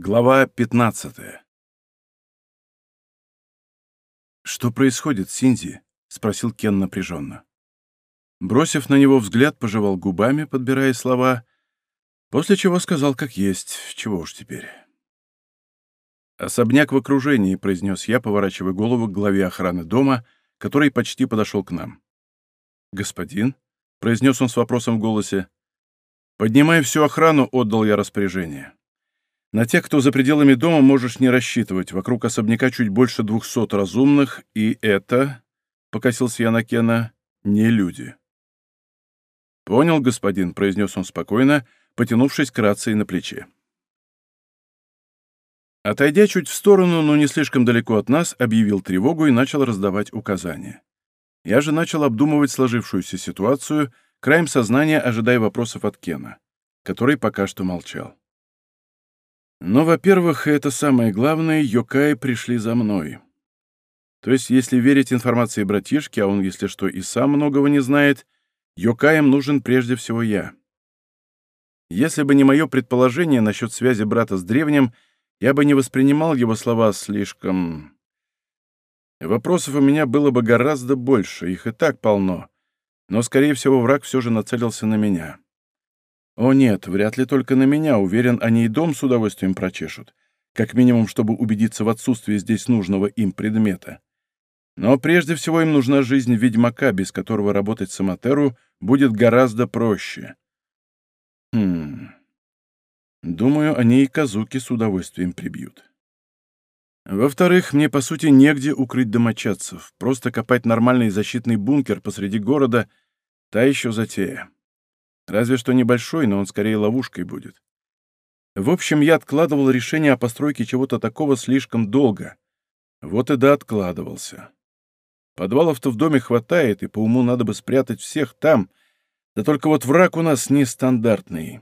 Глава 15 «Что происходит, Синди?» — спросил Кен напряженно. Бросив на него взгляд, пожевал губами, подбирая слова, после чего сказал как есть, чего уж теперь. «Особняк в окружении», — произнес я, поворачивая голову к главе охраны дома, который почти подошел к нам. «Господин?» — произнес он с вопросом в голосе. «Поднимая всю охрану, отдал я распоряжение». На тех, кто за пределами дома, можешь не рассчитывать. Вокруг особняка чуть больше двухсот разумных, и это, — покосился я на Кена, — не люди. «Понял, господин», — произнес он спокойно, потянувшись к рации на плече. Отойдя чуть в сторону, но не слишком далеко от нас, объявил тревогу и начал раздавать указания. Я же начал обдумывать сложившуюся ситуацию, краем сознания ожидая вопросов от Кена, который пока что молчал. Но, во-первых, это самое главное, Йокаи пришли за мной. То есть, если верить информации братишки, а он, если что, и сам многого не знает, Йокаям нужен прежде всего я. Если бы не мое предположение насчет связи брата с древним, я бы не воспринимал его слова слишком... Вопросов у меня было бы гораздо больше, их и так полно, но, скорее всего, враг все же нацелился на меня. О нет, вряд ли только на меня, уверен, они и дом с удовольствием прочешут, как минимум, чтобы убедиться в отсутствии здесь нужного им предмета. Но прежде всего им нужна жизнь ведьмака, без которого работать Самотеру будет гораздо проще. Хм... Думаю, они и Казуки с удовольствием прибьют. Во-вторых, мне, по сути, негде укрыть домочадцев. Просто копать нормальный защитный бункер посреди города — та еще затея. Разве что небольшой, но он скорее ловушкой будет. В общем, я откладывал решение о постройке чего-то такого слишком долго. Вот и да откладывался. Подвалов-то в доме хватает, и по уму надо бы спрятать всех там, да только вот враг у нас нестандартный.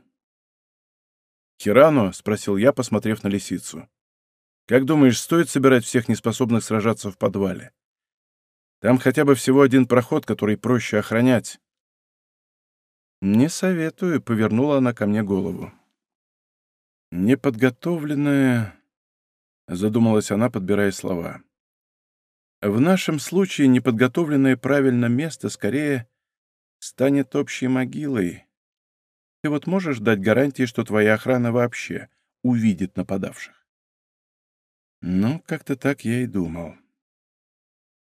«Хирану?» — спросил я, посмотрев на лисицу. «Как думаешь, стоит собирать всех неспособных сражаться в подвале? Там хотя бы всего один проход, который проще охранять». «Не советую», — повернула она ко мне голову. «Неподготовленная...» — задумалась она, подбирая слова. «В нашем случае неподготовленное правильно место скорее станет общей могилой. Ты вот можешь дать гарантии, что твоя охрана вообще увидит нападавших?» «Ну, как-то так я и думал».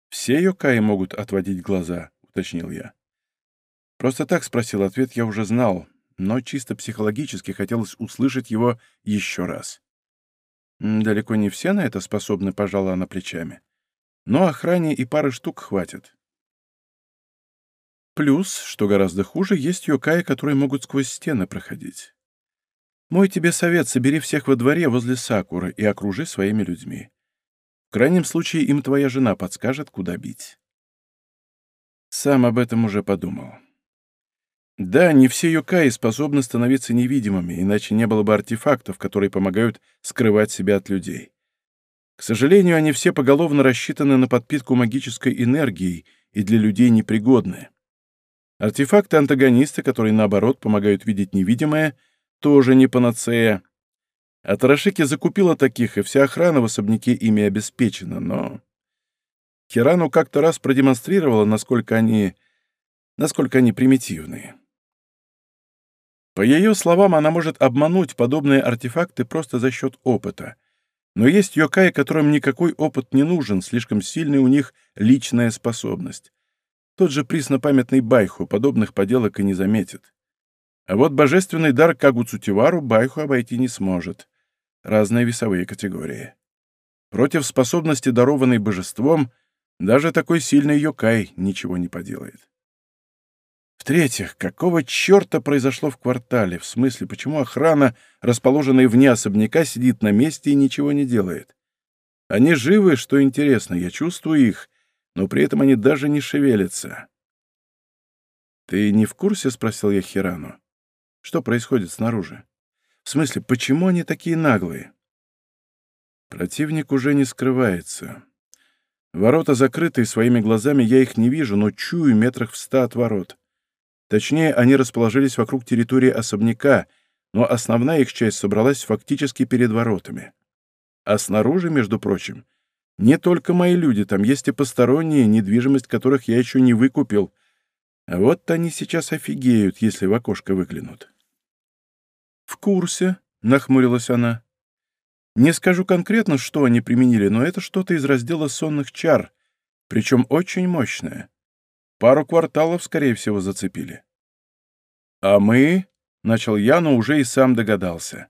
«Все Йокаи могут отводить глаза», — уточнил я. Просто так спросил, ответ я уже знал, но чисто психологически хотелось услышать его еще раз. Далеко не все на это способны, пожала она плечами. Но охране и пары штук хватит. Плюс, что гораздо хуже, есть йокаи, которые могут сквозь стены проходить. Мой тебе совет — собери всех во дворе возле Сакуры и окружи своими людьми. В крайнем случае им твоя жена подскажет, куда бить. Сам об этом уже подумал. Да, не все юкаи способны становиться невидимыми, иначе не было бы артефактов, которые помогают скрывать себя от людей. К сожалению, они все поголовно рассчитаны на подпитку магической энергией и для людей непригодны. Артефакты-антагонисты, которые, наоборот, помогают видеть невидимое, тоже не панацея. А Тарашики закупила таких, и вся охрана в особняке ими обеспечена, но... Хирану как-то раз продемонстрировала, насколько они... насколько они примитивные. По ее словам, она может обмануть подобные артефакты просто за счет опыта. Но есть йокаи, которым никакой опыт не нужен, слишком сильная у них личная способность. Тот же преснопамятный Байху подобных поделок и не заметит. А вот божественный дар Кагуцутивару Байху обойти не сможет. Разные весовые категории. Против способности, дарованной божеством, даже такой сильный йокай ничего не поделает. В-третьих, какого черта произошло в квартале? В смысле, почему охрана, расположенная вне особняка, сидит на месте и ничего не делает? Они живы, что интересно, я чувствую их, но при этом они даже не шевелятся. «Ты не в курсе?» — спросил я Хирану. «Что происходит снаружи? В смысле, почему они такие наглые?» Противник уже не скрывается. Ворота закрыты, своими глазами я их не вижу, но чую метрах в ста от ворот. Точнее, они расположились вокруг территории особняка, но основная их часть собралась фактически перед воротами. А снаружи, между прочим, не только мои люди, там есть и посторонние, недвижимость которых я еще не выкупил. Вот они сейчас офигеют, если в окошко выглянут. «В курсе», — нахмурилась она. «Не скажу конкретно, что они применили, но это что-то из раздела сонных чар, причем очень мощное. Пару кварталов, скорее всего, зацепили». «А мы?» — начал я, но уже и сам догадался.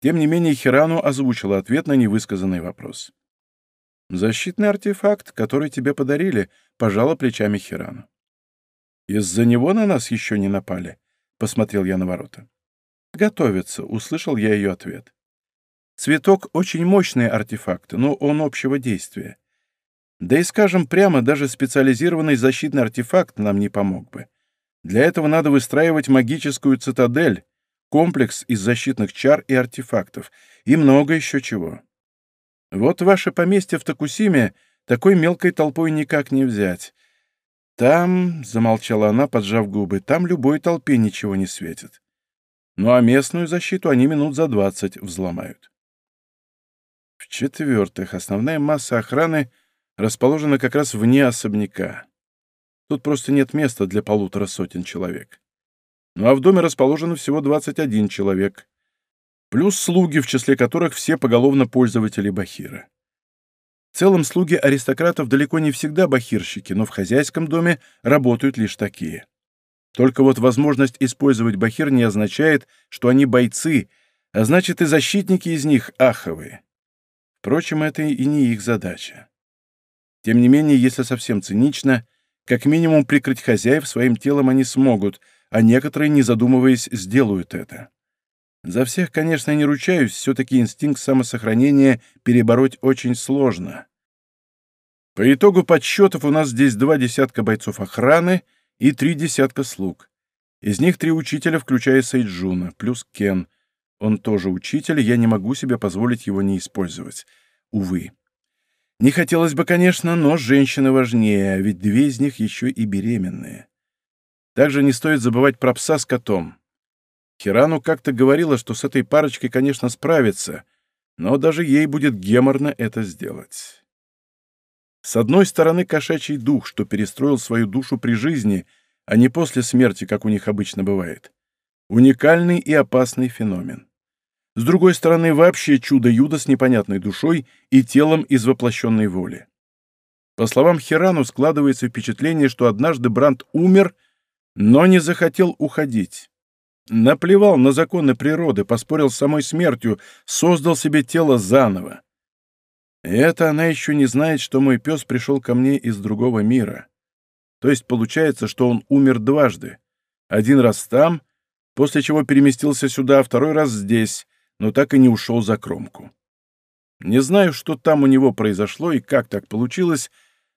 Тем не менее, Хирану озвучила ответ на невысказанный вопрос. «Защитный артефакт, который тебе подарили», — пожала плечами Хирану. «Из-за него на нас еще не напали?» — посмотрел я на ворота. «Готовится», — услышал я ее ответ. «Цветок — очень мощный артефакт, но он общего действия. Да и, скажем прямо, даже специализированный защитный артефакт нам не помог бы. Для этого надо выстраивать магическую цитадель, комплекс из защитных чар и артефактов, и много еще чего. Вот ваше поместье в Токусиме такой мелкой толпой никак не взять. Там, — замолчала она, поджав губы, — там любой толпе ничего не светит. Ну а местную защиту они минут за двадцать взломают. В-четвертых, основная масса охраны расположена как раз вне особняка. Тут просто нет места для полутора сотен человек. Ну а в доме расположено всего 21 человек плюс слуги, в числе которых все поголовно пользователи бахира. В целом, слуги аристократов далеко не всегда бахирщики, но в хозяйском доме работают лишь такие. Только вот возможность использовать бахир не означает, что они бойцы, а значит и защитники из них аховые. Впрочем, это и не их задача. Тем не менее, если совсем цинично, как минимум прикрыть хозяев своим телом они смогут, а некоторые, не задумываясь, сделают это. За всех, конечно, не ручаюсь, все-таки инстинкт самосохранения перебороть очень сложно. По итогу подсчетов у нас здесь два десятка бойцов охраны и три десятка слуг. Из них три учителя, включая Сейджуна, плюс Кен. Он тоже учитель, я не могу себе позволить его не использовать. Увы. Не хотелось бы, конечно, но женщины важнее, ведь две из них еще и беременные. Также не стоит забывать про пса с котом. Хирану как-то говорила, что с этой парочкой, конечно, справится, но даже ей будет геморно это сделать. С одной стороны, кошачий дух, что перестроил свою душу при жизни, а не после смерти, как у них обычно бывает. Уникальный и опасный феномен. С другой стороны, вообще чудо-юдо с непонятной душой и телом из воплощенной воли. По словам Хирану, складывается впечатление, что однажды Бранд умер, но не захотел уходить. Наплевал на законы природы, поспорил с самой смертью, создал себе тело заново. И это она еще не знает, что мой пес пришел ко мне из другого мира. То есть получается, что он умер дважды. Один раз там, после чего переместился сюда, а второй раз здесь, но так и не ушел за кромку. Не знаю, что там у него произошло и как так получилось,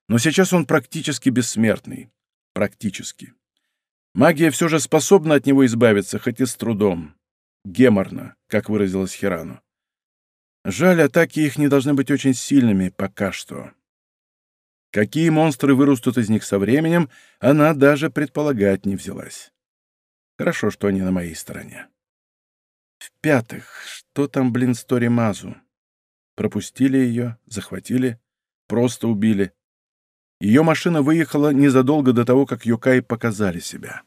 но сейчас он практически бессмертный. Практически. Магия все же способна от него избавиться, хоть и с трудом. Геморно, как выразилась Хирану. Жаль, атаки их не должны быть очень сильными пока что. Какие монстры вырастут из них со временем, она даже предполагать не взялась. Хорошо, что они на моей стороне. В-пятых, что там, блин, с Тори Мазу? Пропустили ее, захватили, просто убили. Ее машина выехала незадолго до того, как Юкай показали себя.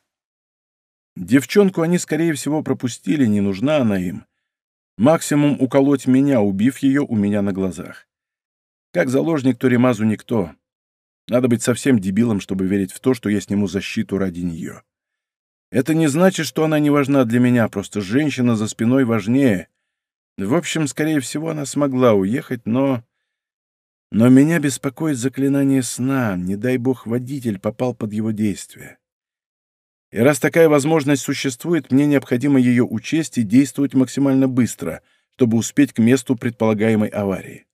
Девчонку они, скорее всего, пропустили, не нужна она им. Максимум уколоть меня, убив ее у меня на глазах. Как заложник Торимазу никто. Надо быть совсем дебилом, чтобы верить в то, что я сниму защиту ради нее. Это не значит, что она не важна для меня, просто женщина за спиной важнее. В общем, скорее всего, она смогла уехать, но... Но меня беспокоит заклинание сна, не дай бог водитель попал под его действие. И раз такая возможность существует, мне необходимо ее учесть и действовать максимально быстро, чтобы успеть к месту предполагаемой аварии.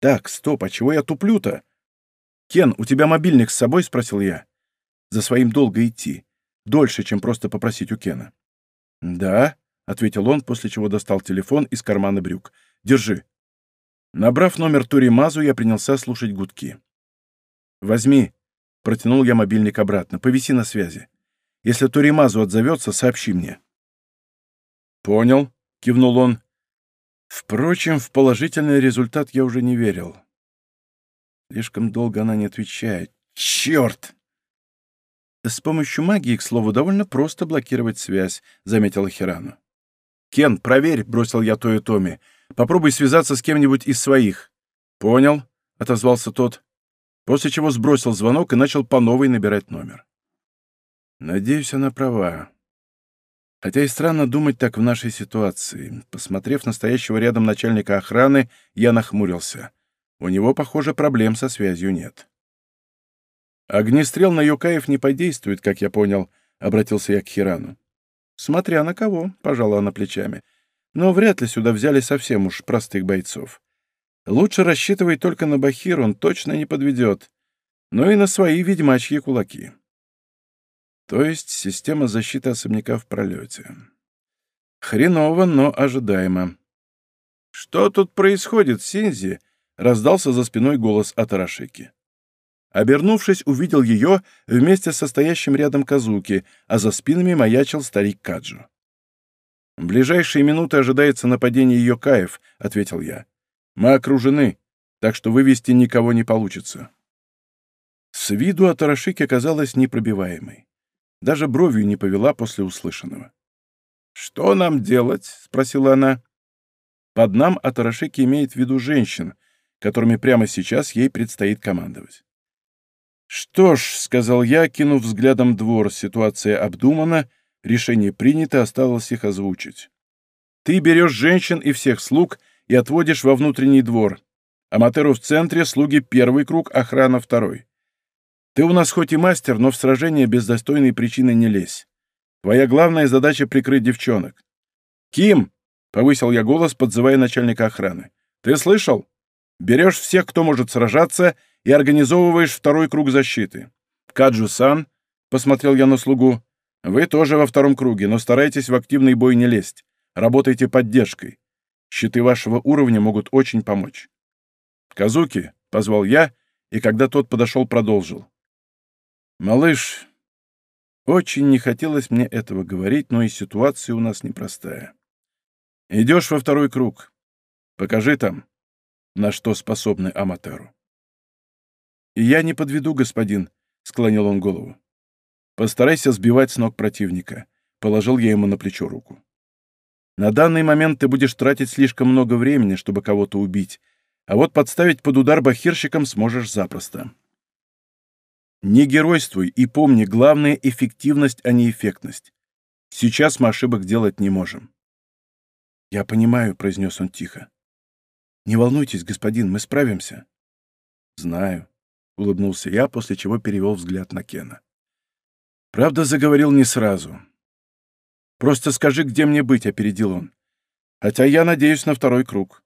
Так, стоп, а чего я туплю-то? «Кен, у тебя мобильник с собой?» — спросил я. «За своим долго идти. Дольше, чем просто попросить у Кена». «Да», — ответил он, после чего достал телефон из кармана брюк. «Держи». Набрав номер Туримазу, я принялся слушать гудки. «Возьми», — протянул я мобильник обратно, — «повиси на связи. Если Туримазу отзовется, сообщи мне». «Понял», — кивнул он. Впрочем, в положительный результат я уже не верил. Слишком долго она не отвечает. «Черт!» «С помощью магии, к слову, довольно просто блокировать связь», — заметила Хирану. «Кен, проверь», — бросил я Тою Томи. «Попробуй связаться с кем-нибудь из своих». «Понял», — отозвался тот, после чего сбросил звонок и начал по новой набирать номер. Надеюсь, она права. Хотя и странно думать так в нашей ситуации. Посмотрев настоящего рядом начальника охраны, я нахмурился. У него, похоже, проблем со связью нет. «Огнестрел на Юкаев не подействует, как я понял», — обратился я к Хирану. «Смотря на кого», — пожала она плечами. «Но вряд ли сюда взяли совсем уж простых бойцов. Лучше рассчитывай только на Бахир, он точно не подведет. Но и на свои ведьмачьи кулаки». То есть система защиты особняка в пролете. Хреново, но ожидаемо. «Что тут происходит, Синзи?» — раздался за спиной голос Атарашики. Обернувшись, увидел ее вместе с стоящим рядом Казуки, а за спинами маячил старик Каджу. «В ближайшие минуты ожидается нападение Йокаев», — ответил я. «Мы окружены, так что вывести никого не получится». С виду Атарашики оказалась непробиваемой. Даже бровью не повела после услышанного. «Что нам делать?» — спросила она. Под нам Атарашики имеет в виду женщин, которыми прямо сейчас ей предстоит командовать. «Что ж», — сказал я, кинув взглядом двор, ситуация обдумана, решение принято, осталось их озвучить. «Ты берешь женщин и всех слуг и отводишь во внутренний двор. Аматеру в центре, слуги первый круг, охрана второй. Ты у нас хоть и мастер, но в сражение без достойной причины не лезь. Твоя главная задача — прикрыть девчонок. «Ким!» — повысил я голос, подзывая начальника охраны. «Ты слышал? Берешь всех, кто может сражаться, и организовываешь второй круг защиты. Каджу-сан, — посмотрел я на слугу, — вы тоже во втором круге, но старайтесь в активный бой не лезть. Работайте поддержкой. Щиты вашего уровня могут очень помочь. «Казуки», — позвал я, и когда тот подошел, продолжил. «Малыш, очень не хотелось мне этого говорить, но и ситуация у нас непростая. Идешь во второй круг. Покажи там, на что способны Аматеру. «Я не подведу, господин», — склонил он голову. «Постарайся сбивать с ног противника», — положил я ему на плечо руку. «На данный момент ты будешь тратить слишком много времени, чтобы кого-то убить, а вот подставить под удар бахирщикам сможешь запросто». Не геройствуй и помни, главное — эффективность, а не эффектность. Сейчас мы ошибок делать не можем. «Я понимаю», — произнес он тихо. «Не волнуйтесь, господин, мы справимся». «Знаю», — улыбнулся я, после чего перевел взгляд на Кена. «Правда, заговорил не сразу. Просто скажи, где мне быть», — опередил он. «Хотя я надеюсь на второй круг.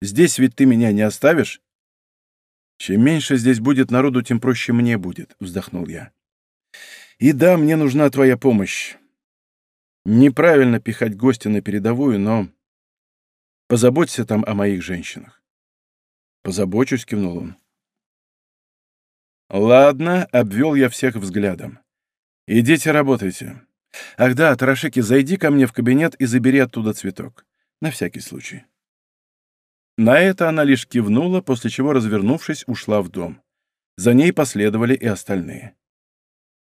Здесь ведь ты меня не оставишь?» «Чем меньше здесь будет народу, тем проще мне будет», — вздохнул я. «И да, мне нужна твоя помощь. Неправильно пихать гостя на передовую, но позаботься там о моих женщинах». «Позабочусь», — кивнул он. «Ладно», — обвел я всех взглядом. «Идите работайте. Ах да, Тарашики, зайди ко мне в кабинет и забери оттуда цветок. На всякий случай». На это она лишь кивнула, после чего, развернувшись, ушла в дом. За ней последовали и остальные.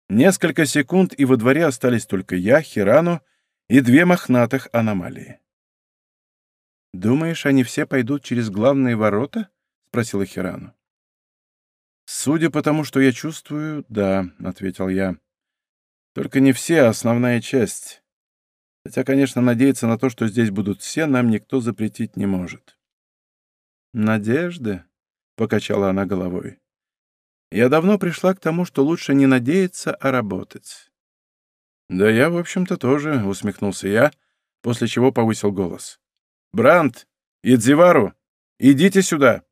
Несколько секунд, и во дворе остались только я, Хирану и две мохнатых аномалии. «Думаешь, они все пойдут через главные ворота?» — спросила Хирану. «Судя по тому, что я чувствую, да», — ответил я. «Только не все, а основная часть. Хотя, конечно, надеяться на то, что здесь будут все, нам никто запретить не может». «Надежды?» — покачала она головой. «Я давно пришла к тому, что лучше не надеяться, а работать». «Да я, в общем-то, тоже», — усмехнулся я, после чего повысил голос. «Бранд! Идзивару! Идите сюда!»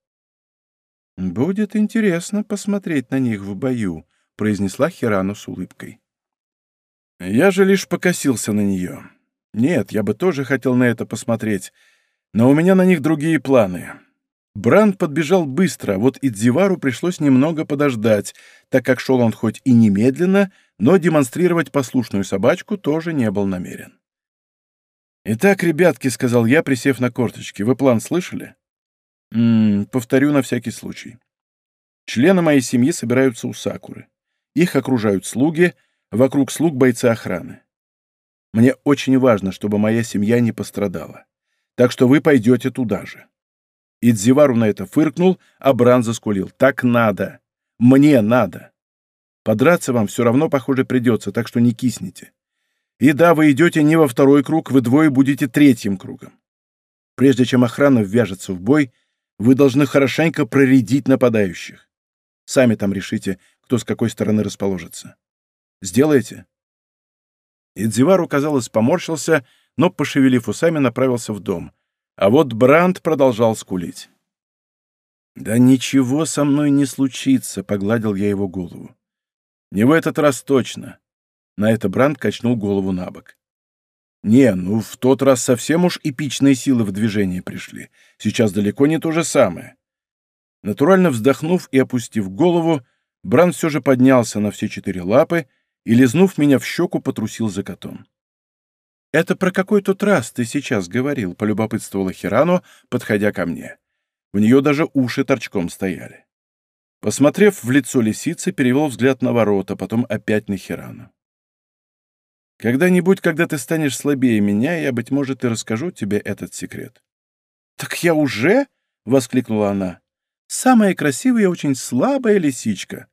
«Будет интересно посмотреть на них в бою», — произнесла Хирану с улыбкой. Я же лишь покосился на нее. Нет, я бы тоже хотел на это посмотреть, но у меня на них другие планы. Бранд подбежал быстро, вот и Дзивару пришлось немного подождать, так как шел он хоть и немедленно, но демонстрировать послушную собачку тоже не был намерен. «Итак, ребятки», — сказал я, присев на корточки, — «вы план слышали?» «М -м, повторю на всякий случай. Члены моей семьи собираются у Сакуры. Их окружают слуги, вокруг слуг бойцы охраны. Мне очень важно, чтобы моя семья не пострадала. Так что вы пойдете туда же. Идзивару на это фыркнул, а Бран заскулил. «Так надо! Мне надо! Подраться вам все равно, похоже, придется, так что не кисните. И да, вы идете не во второй круг, вы двое будете третьим кругом. Прежде чем охрана ввяжется в бой, вы должны хорошенько проредить нападающих. Сами там решите, кто с какой стороны расположится. Сделаете?» Идзивару, казалось, поморщился, но, пошевелив усами, направился в дом. А вот Бранд продолжал скулить. «Да ничего со мной не случится», — погладил я его голову. «Не в этот раз точно». На это Бранд качнул голову на бок. «Не, ну в тот раз совсем уж эпичные силы в движение пришли. Сейчас далеко не то же самое». Натурально вздохнув и опустив голову, Бранд все же поднялся на все четыре лапы и, лизнув меня в щеку, потрусил за котом. «Это про какой тут раз ты сейчас говорил?» — полюбопытствовала Хирану, подходя ко мне. В нее даже уши торчком стояли. Посмотрев в лицо лисицы, перевел взгляд на ворота, потом опять на Хирану. «Когда-нибудь, когда ты станешь слабее меня, я, быть может, и расскажу тебе этот секрет». «Так я уже?» — воскликнула она. «Самая красивая и очень слабая лисичка».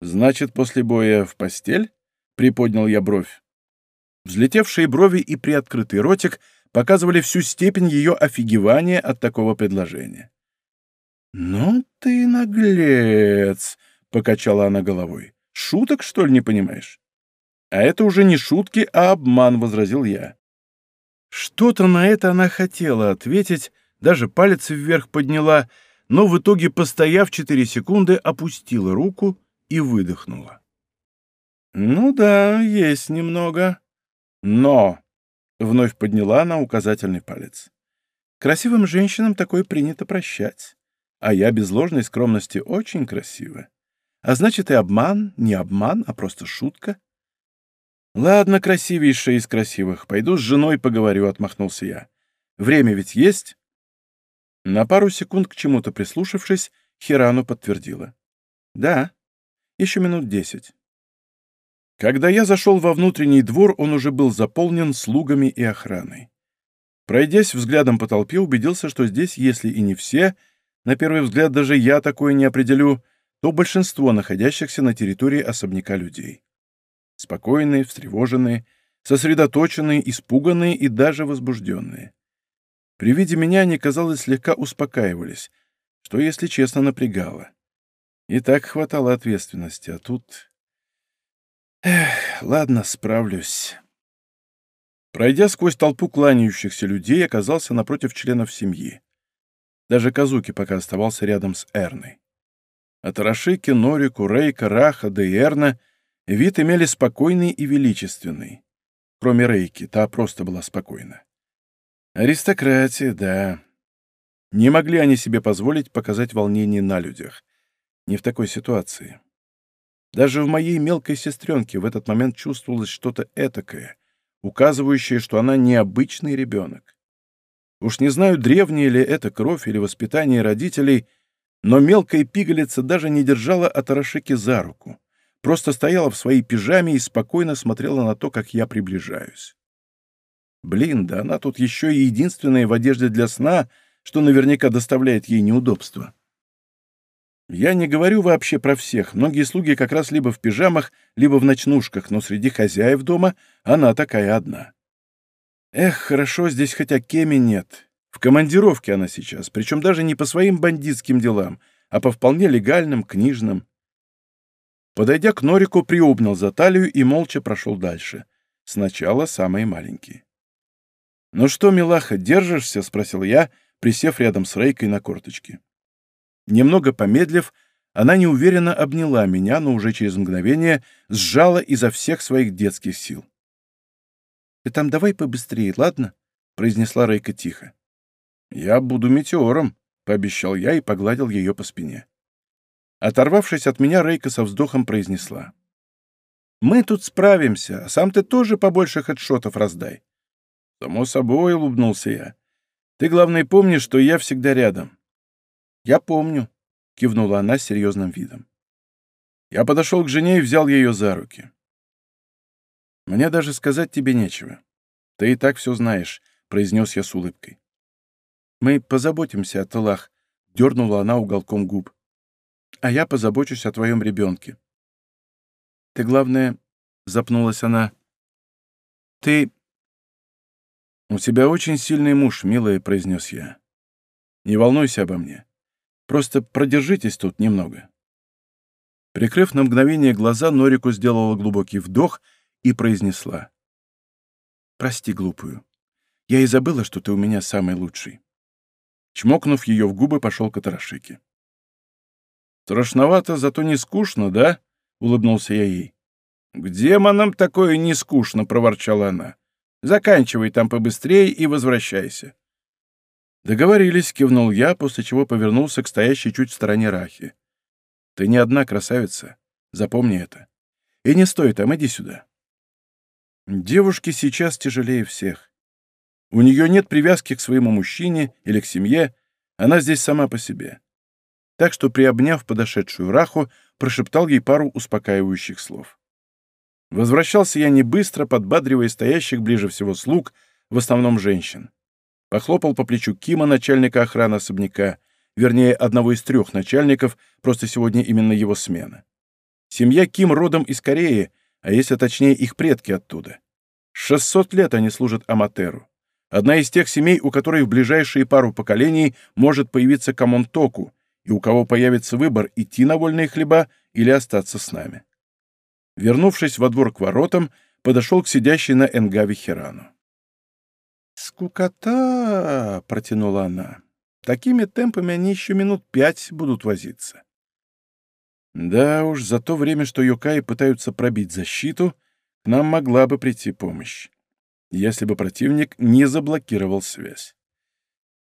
«Значит, после боя в постель?» — приподнял я бровь. Взлетевшие брови и приоткрытый ротик показывали всю степень ее офигевания от такого предложения. «Ну ты наглец!» — покачала она головой. «Шуток, что ли, не понимаешь?» «А это уже не шутки, а обман», — возразил я. Что-то на это она хотела ответить, даже палец вверх подняла, но в итоге, постояв четыре секунды, опустила руку и выдохнула. «Ну да, есть немного. Но!» — вновь подняла она указательный палец. «Красивым женщинам такое принято прощать. А я без ложной скромности очень красива. А значит, и обман, не обман, а просто шутка». «Ладно, красивейшая из красивых. Пойду с женой поговорю», — отмахнулся я. «Время ведь есть?» На пару секунд к чему-то прислушавшись, Хирану подтвердила. «Да, еще минут десять». Когда я зашел во внутренний двор, он уже был заполнен слугами и охраной. Пройдясь взглядом по толпе, убедился, что здесь, если и не все, на первый взгляд даже я такое не определю, то большинство находящихся на территории особняка людей. Спокойные, встревоженные, сосредоточенные, испуганные и даже возбужденные. При виде меня они, казалось, слегка успокаивались, что, если честно, напрягало. И так хватало ответственности, а тут... Эх, ладно, справлюсь. Пройдя сквозь толпу кланяющихся людей, оказался напротив членов семьи. Даже Казуки пока оставался рядом с Эрной. От Рашики, Норику, Рейка, Раха да и Эрна вид имели спокойный и величественный. Кроме Рейки, та просто была спокойна. Аристократия, да. Не могли они себе позволить показать волнение на людях. Не в такой ситуации. Даже в моей мелкой сестренке в этот момент чувствовалось что-то этакое, указывающее, что она необычный ребенок. Уж не знаю, древняя ли это кровь или воспитание родителей, но мелкая пигалица даже не держала Атарашики за руку, просто стояла в своей пижаме и спокойно смотрела на то, как я приближаюсь. Блин, да она тут еще и единственная в одежде для сна, что наверняка доставляет ей неудобства. Я не говорю вообще про всех. Многие слуги как раз либо в пижамах, либо в ночнушках, но среди хозяев дома она такая одна. Эх, хорошо, здесь хотя Кеми нет. В командировке она сейчас, причем даже не по своим бандитским делам, а по вполне легальным, книжным. Подойдя к Норику, приобнял за талию и молча прошел дальше. Сначала самые маленькие. «Ну что, милаха, держишься?» — спросил я, присев рядом с Рейкой на корточке. Немного помедлив, она неуверенно обняла меня, но уже через мгновение сжала изо всех своих детских сил. «Ты там давай побыстрее, ладно?» — произнесла Рейка тихо. «Я буду метеором», — пообещал я и погладил ее по спине. Оторвавшись от меня, Рейка со вздохом произнесла. «Мы тут справимся, а сам ты тоже побольше хедшотов раздай». «Само собой», — улыбнулся я. «Ты, главное, помни, что я всегда рядом». «Я помню», — кивнула она с серьезным видом. Я подошел к жене и взял ее за руки. «Мне даже сказать тебе нечего. Ты и так все знаешь», — произнес я с улыбкой. «Мы позаботимся о тылах», — дернула она уголком губ. «А я позабочусь о твоем ребенке». «Ты, главное...» — запнулась она. «Ты...» «У тебя очень сильный муж, милая», — произнес я. «Не волнуйся обо мне. Просто продержитесь тут немного». Прикрыв на мгновение глаза, Норику сделала глубокий вдох и произнесла. «Прости, глупую. Я и забыла, что ты у меня самый лучший». Чмокнув ее в губы, пошел к Атарашике. «Страшновато, зато не скучно, да?» — улыбнулся я ей. «К демонам такое не скучно», — проворчала она. «Заканчивай там побыстрее и возвращайся». «Договорились», — кивнул я, после чего повернулся к стоящей чуть в стороне Рахи. Ты не одна красавица. Запомни это. И не стой там, иди сюда. Девушке сейчас тяжелее всех. У нее нет привязки к своему мужчине или к семье, она здесь сама по себе. Так что, приобняв подошедшую Раху, прошептал ей пару успокаивающих слов. Возвращался я не быстро, подбадривая стоящих ближе всего слуг, в основном женщин. Похлопал по плечу Кима, начальника охраны особняка, вернее, одного из трех начальников, просто сегодня именно его смена. Семья Ким родом из Кореи, а если точнее, их предки оттуда. 600 лет они служат Аматеру. Одна из тех семей, у которой в ближайшие пару поколений может появиться Камонтоку, и у кого появится выбор идти на вольные хлеба или остаться с нами. Вернувшись во двор к воротам, подошел к сидящей на Энгаве Хирану. «Скукота!» — протянула она. Такими темпами они еще минут пять будут возиться. Да уж, за то время, что Юкаи пытаются пробить защиту, к нам могла бы прийти помощь, если бы противник не заблокировал связь.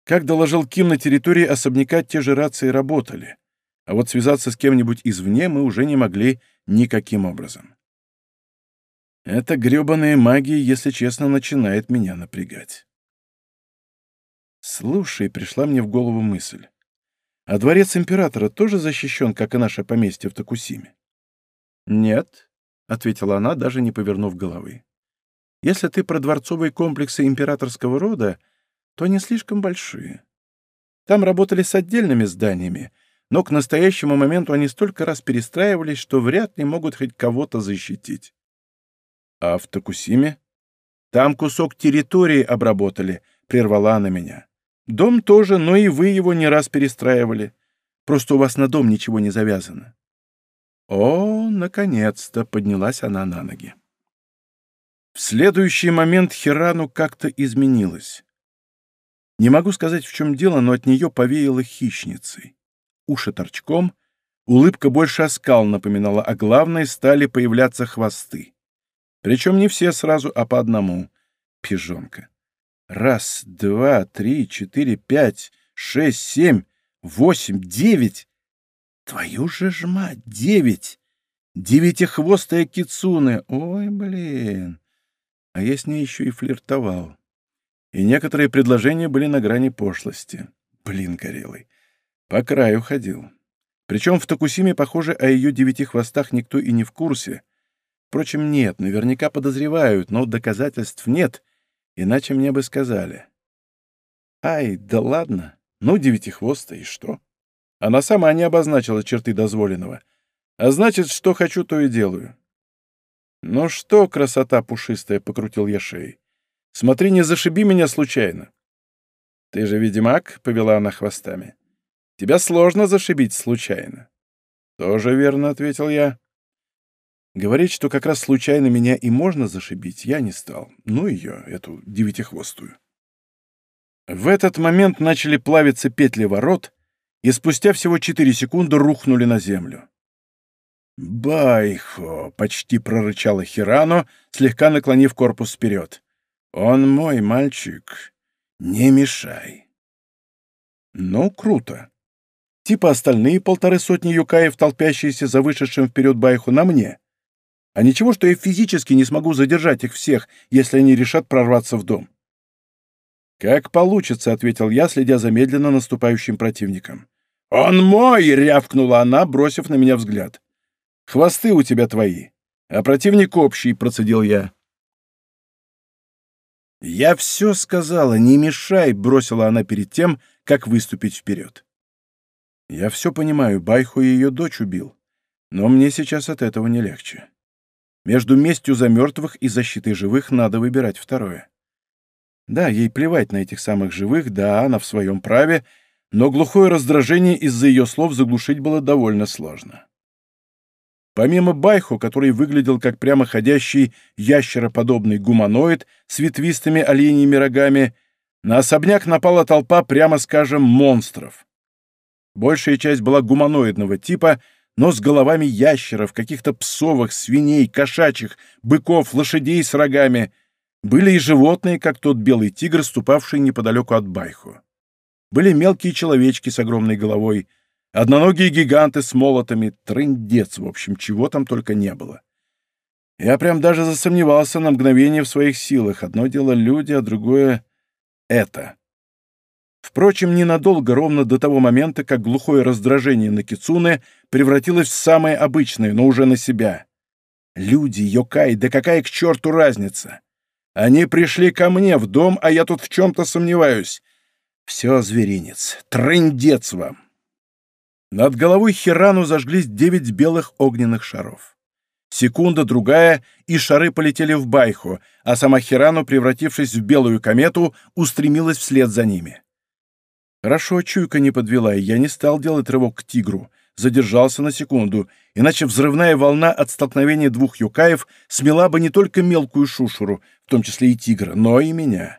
Как доложил Ким, на территории особняка те же рации работали, а вот связаться с кем-нибудь извне мы уже не могли никаким образом. Эта грёбаная магия, если честно, начинает меня напрягать. Слушай, пришла мне в голову мысль. А дворец императора тоже защищен, как и наше поместье в Токусиме? Нет, — ответила она, даже не повернув головы. Если ты про дворцовые комплексы императорского рода, то они слишком большие. Там работали с отдельными зданиями, но к настоящему моменту они столько раз перестраивались, что вряд ли могут хоть кого-то защитить. А в Токусиме? Там кусок территории обработали, прервала она меня. Дом тоже, но и вы его не раз перестраивали. Просто у вас на дом ничего не завязано. О, наконец-то поднялась она на ноги. В следующий момент Хирану как-то изменилась. Не могу сказать, в чем дело, но от нее повеяло хищницей. Уши торчком, улыбка больше оскал напоминала, а главное, стали появляться хвосты. Причем не все сразу, а по одному. Пижонка. Раз, два, три, четыре, пять, шесть, семь, восемь, девять. Твою же ж мать, девять! Девятихвостая кицуны. Ой, блин. А я с ней еще и флиртовал. И некоторые предложения были на грани пошлости. Блин, горелый. По краю ходил. Причем в Токусиме, похоже, о ее девяти хвостах никто и не в курсе. Впрочем, нет, наверняка подозревают, но доказательств нет, Иначе мне бы сказали. Ай, да ладно. Ну, девятихвостая, и что? Она сама не обозначила черты дозволенного. А значит, что хочу, то и делаю. Ну что, красота пушистая, покрутил я шеей. Смотри, не зашиби меня случайно. Ты же ведьмак, повела она хвостами. Тебя сложно зашибить случайно. Тоже верно, ответил я. Говорить, что как раз случайно меня и можно зашибить, я не стал. Ну ее, эту девятихвостую. В этот момент начали плавиться петли ворот, и спустя всего четыре секунды рухнули на землю. «Байхо!» — почти прорычала Хирано, слегка наклонив корпус вперед. «Он мой мальчик. Не мешай». «Ну, круто. Типа остальные полторы сотни юкаев, толпящиеся за вышедшим вперед Байху на мне. А ничего, что я физически не смогу задержать их всех, если они решат прорваться в дом. «Как получится», — ответил я, следя за медленно наступающим противником. «Он мой!» — рявкнула она, бросив на меня взгляд. «Хвосты у тебя твои, а противник общий», — процедил я. «Я все сказала, не мешай», — бросила она перед тем, как выступить вперед. Я все понимаю, Байху ее дочь убил, но мне сейчас от этого не легче. Между местью за мертвых и защитой живых надо выбирать второе. Да, ей плевать на этих самых живых, да, она в своем праве, но глухое раздражение из-за ее слов заглушить было довольно сложно. Помимо Байхо, который выглядел как прямоходящий ящероподобный гуманоид с ветвистыми оленьими рогами, на особняк напала толпа, прямо скажем, монстров. Большая часть была гуманоидного типа, но с головами ящеров, каких-то псовых, свиней, кошачьих, быков, лошадей с рогами. Были и животные, как тот белый тигр, ступавший неподалеку от Байху. Были мелкие человечки с огромной головой, одноногие гиганты с молотами, трындец, в общем, чего там только не было. Я прям даже засомневался на мгновение в своих силах. Одно дело люди, а другое — это. Впрочем, ненадолго, ровно до того момента, как глухое раздражение на Кицуне превратилось в самое обычное, но уже на себя. Люди, Йокай, да какая к черту разница? Они пришли ко мне в дом, а я тут в чем-то сомневаюсь. Все, зверинец, трындец вам. Над головой Хирану зажглись девять белых огненных шаров. Секунда, другая, и шары полетели в Байху, а сама Хирану, превратившись в белую комету, устремилась вслед за ними. Хорошо, чуйка не подвела, и я не стал делать рывок к тигру. Задержался на секунду, иначе взрывная волна от столкновения двух юкаев смела бы не только мелкую шушуру, в том числе и тигра, но и меня.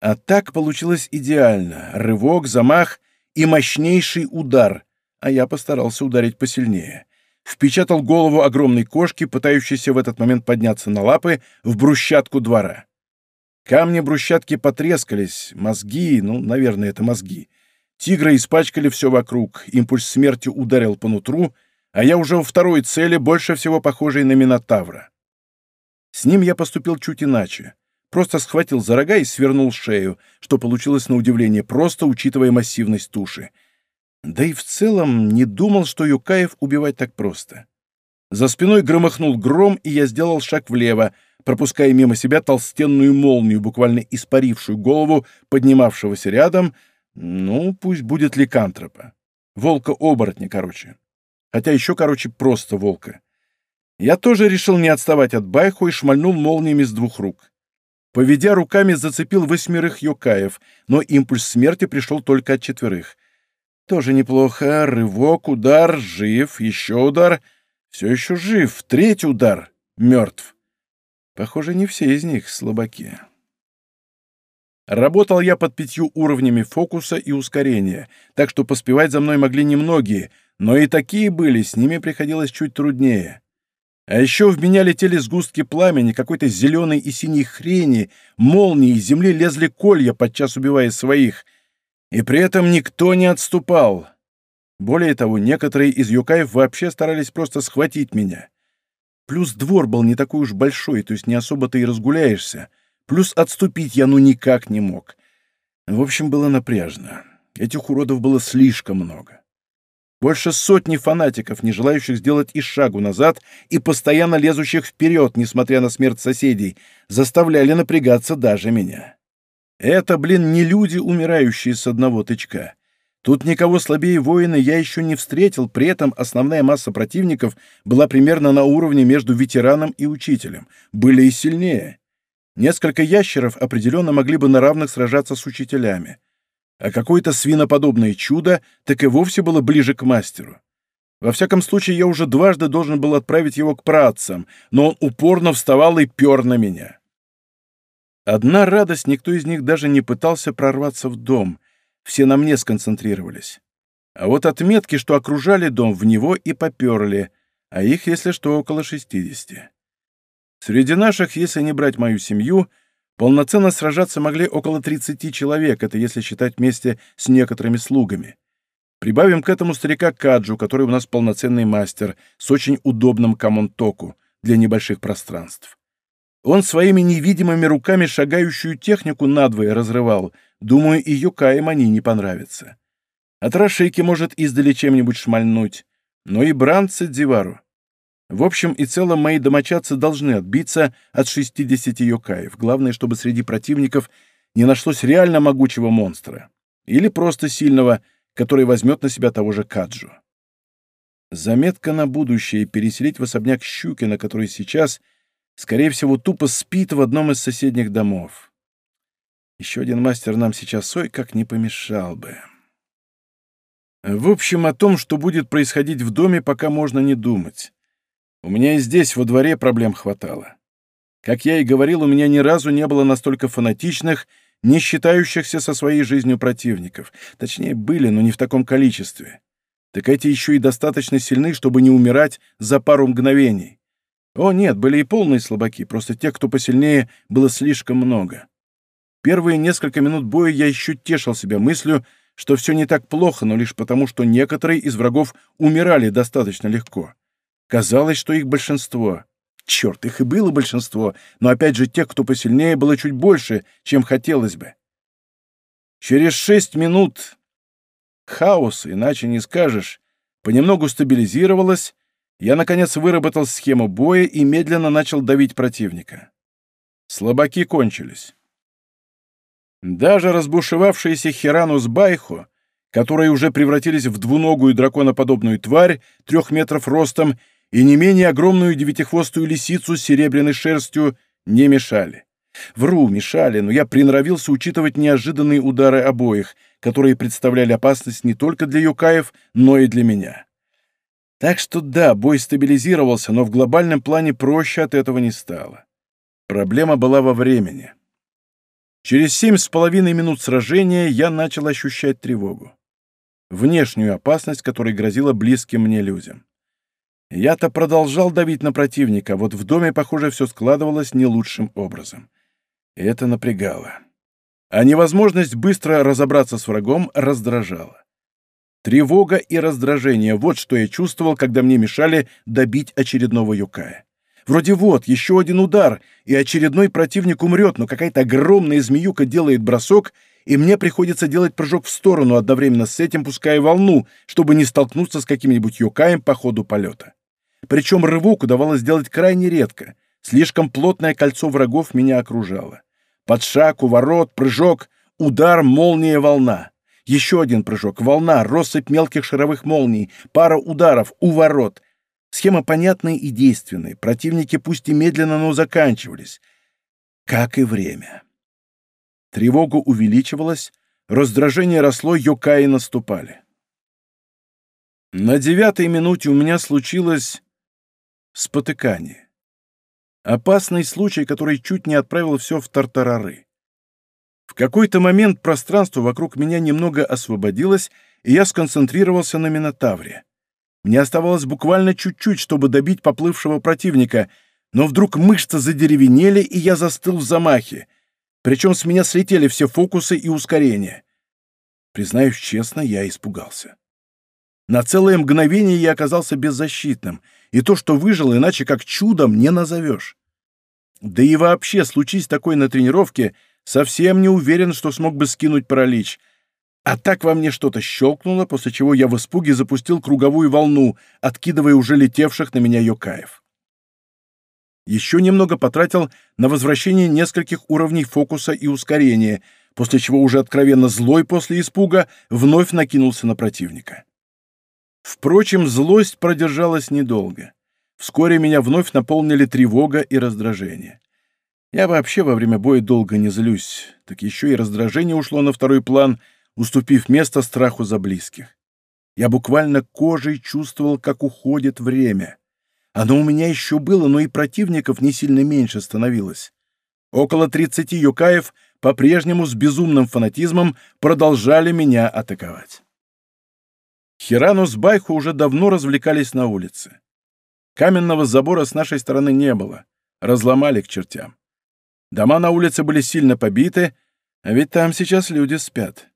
А так получилось идеально. Рывок, замах и мощнейший удар, а я постарался ударить посильнее. Впечатал голову огромной кошки, пытающейся в этот момент подняться на лапы, в брусчатку двора. Камни брусчатки потрескались, мозги, ну, наверное, это мозги. Тигры испачкали все вокруг, импульс смерти ударил по нутру, а я уже во второй цели, больше всего похожей на Минотавра. С ним я поступил чуть иначе. Просто схватил за рога и свернул шею, что получилось на удивление просто, учитывая массивность туши. Да и в целом не думал, что Юкаев убивать так просто. За спиной громыхнул гром, и я сделал шаг влево, пропуская мимо себя толстенную молнию, буквально испарившую голову поднимавшегося рядом, ну, пусть будет ликантропа. Волка-оборотня, короче. Хотя еще, короче, просто волка. Я тоже решил не отставать от Байху и шмальнул молниями с двух рук. Поведя руками, зацепил восьмерых йокаев, но импульс смерти пришел только от четверых. Тоже неплохо. Рывок, удар, жив, еще удар. Все еще жив. Третий удар. Мертв. Похоже, не все из них слабаки. Работал я под пятью уровнями фокуса и ускорения, так что поспевать за мной могли немногие, но и такие были, с ними приходилось чуть труднее. А еще в меня летели сгустки пламени, какой-то зеленой и синей хрени, молнии земли лезли колья, подчас убивая своих. И при этом никто не отступал. Более того, некоторые из юкаев вообще старались просто схватить меня. Плюс двор был не такой уж большой, то есть не особо-то и разгуляешься. Плюс отступить я ну никак не мог. В общем, было напряжно. Этих уродов было слишком много. Больше сотни фанатиков, не желающих сделать и шагу назад, и постоянно лезущих вперед, несмотря на смерть соседей, заставляли напрягаться даже меня. Это, блин, не люди, умирающие с одного тычка. Тут никого слабее воина я еще не встретил, при этом основная масса противников была примерно на уровне между ветераном и учителем. Были и сильнее. Несколько ящеров определенно могли бы на равных сражаться с учителями. А какое-то свиноподобное чудо так и вовсе было ближе к мастеру. Во всяком случае, я уже дважды должен был отправить его к праотцам, но он упорно вставал и пер на меня. Одна радость, никто из них даже не пытался прорваться в дом — все на мне сконцентрировались. А вот отметки, что окружали дом, в него и поперли, а их, если что, около 60. Среди наших, если не брать мою семью, полноценно сражаться могли около 30 человек, это если считать вместе с некоторыми слугами. Прибавим к этому старика Каджу, который у нас полноценный мастер, с очень удобным камонтоку для небольших пространств. Он своими невидимыми руками шагающую технику надвое разрывал. Думаю, и Юкаем они не понравятся. От Рашики может издали чем-нибудь шмальнуть, но и бранцы Дивару. В общем и целом мои домочадцы должны отбиться от 60 йокаев. Главное, чтобы среди противников не нашлось реально могучего монстра. Или просто сильного, который возьмет на себя того же Каджу. Заметка на будущее — переселить в особняк Щукина, который сейчас, скорее всего, тупо спит в одном из соседних домов. Еще один мастер нам сейчас ой как не помешал бы. В общем, о том, что будет происходить в доме, пока можно не думать. У меня и здесь, во дворе, проблем хватало. Как я и говорил, у меня ни разу не было настолько фанатичных, не считающихся со своей жизнью противников. Точнее, были, но не в таком количестве. Так эти еще и достаточно сильны, чтобы не умирать за пару мгновений. О, нет, были и полные слабаки, просто тех, кто посильнее, было слишком много. Первые несколько минут боя я еще тешил себя мыслью, что все не так плохо, но лишь потому, что некоторые из врагов умирали достаточно легко. Казалось, что их большинство. Черт, их и было большинство, но опять же тех, кто посильнее, было чуть больше, чем хотелось бы. Через шесть минут хаос, иначе не скажешь, понемногу стабилизировалось, я, наконец, выработал схему боя и медленно начал давить противника. Слабаки кончились. Даже разбушевавшиеся Хиранус Байхо, которые уже превратились в двуногую драконоподобную тварь, трех метров ростом, и не менее огромную девятихвостую лисицу с серебряной шерстью не мешали. Вру, мешали, но я приноровился учитывать неожиданные удары обоих, которые представляли опасность не только для юкаев, но и для меня. Так что да, бой стабилизировался, но в глобальном плане проще от этого не стало. Проблема была во времени. Через семь с половиной минут сражения я начал ощущать тревогу. Внешнюю опасность, которая грозила близким мне людям. Я-то продолжал давить на противника, вот в доме, похоже, все складывалось не лучшим образом. И это напрягало. А невозможность быстро разобраться с врагом раздражала. Тревога и раздражение — вот что я чувствовал, когда мне мешали добить очередного юкая. Вроде вот, еще один удар, и очередной противник умрет, но какая-то огромная змеюка делает бросок, и мне приходится делать прыжок в сторону, одновременно с этим пуская волну, чтобы не столкнуться с каким-нибудь юкаем по ходу полета. Причем рывок удавалось сделать крайне редко. Слишком плотное кольцо врагов меня окружало. Под шаг, уворот, прыжок, удар, молния, волна. Еще один прыжок, волна, россыпь мелких шаровых молний, пара ударов, уворот. Схема понятная и действенная. Противники пусть и медленно, но заканчивались. Как и время. Тревога увеличивалась, раздражение росло, йокаи наступали. На девятой минуте у меня случилось спотыкание. Опасный случай, который чуть не отправил все в тартарары. В какой-то момент пространство вокруг меня немного освободилось, и я сконцентрировался на Минотавре. Мне оставалось буквально чуть-чуть, чтобы добить поплывшего противника, но вдруг мышцы задеревенели, и я застыл в замахе. Причем с меня слетели все фокусы и ускорения. Признаюсь честно, я испугался. На целое мгновение я оказался беззащитным, и то, что выжил, иначе как чудом не назовешь. Да и вообще, случись такой на тренировке, совсем не уверен, что смог бы скинуть паралич. А так во мне что-то щелкнуло, после чего я в испуге запустил круговую волну, откидывая уже летевших на меня йокаев. Еще немного потратил на возвращение нескольких уровней фокуса и ускорения, после чего уже откровенно злой после испуга вновь накинулся на противника. Впрочем, злость продержалась недолго. Вскоре меня вновь наполнили тревога и раздражение. Я вообще во время боя долго не злюсь, так еще и раздражение ушло на второй план, уступив место страху за близких. Я буквально кожей чувствовал, как уходит время. Оно у меня еще было, но и противников не сильно меньше становилось. Около 30 юкаев по-прежнему с безумным фанатизмом продолжали меня атаковать. Хирану с Байху уже давно развлекались на улице. Каменного забора с нашей стороны не было. Разломали к чертям. Дома на улице были сильно побиты, а ведь там сейчас люди спят.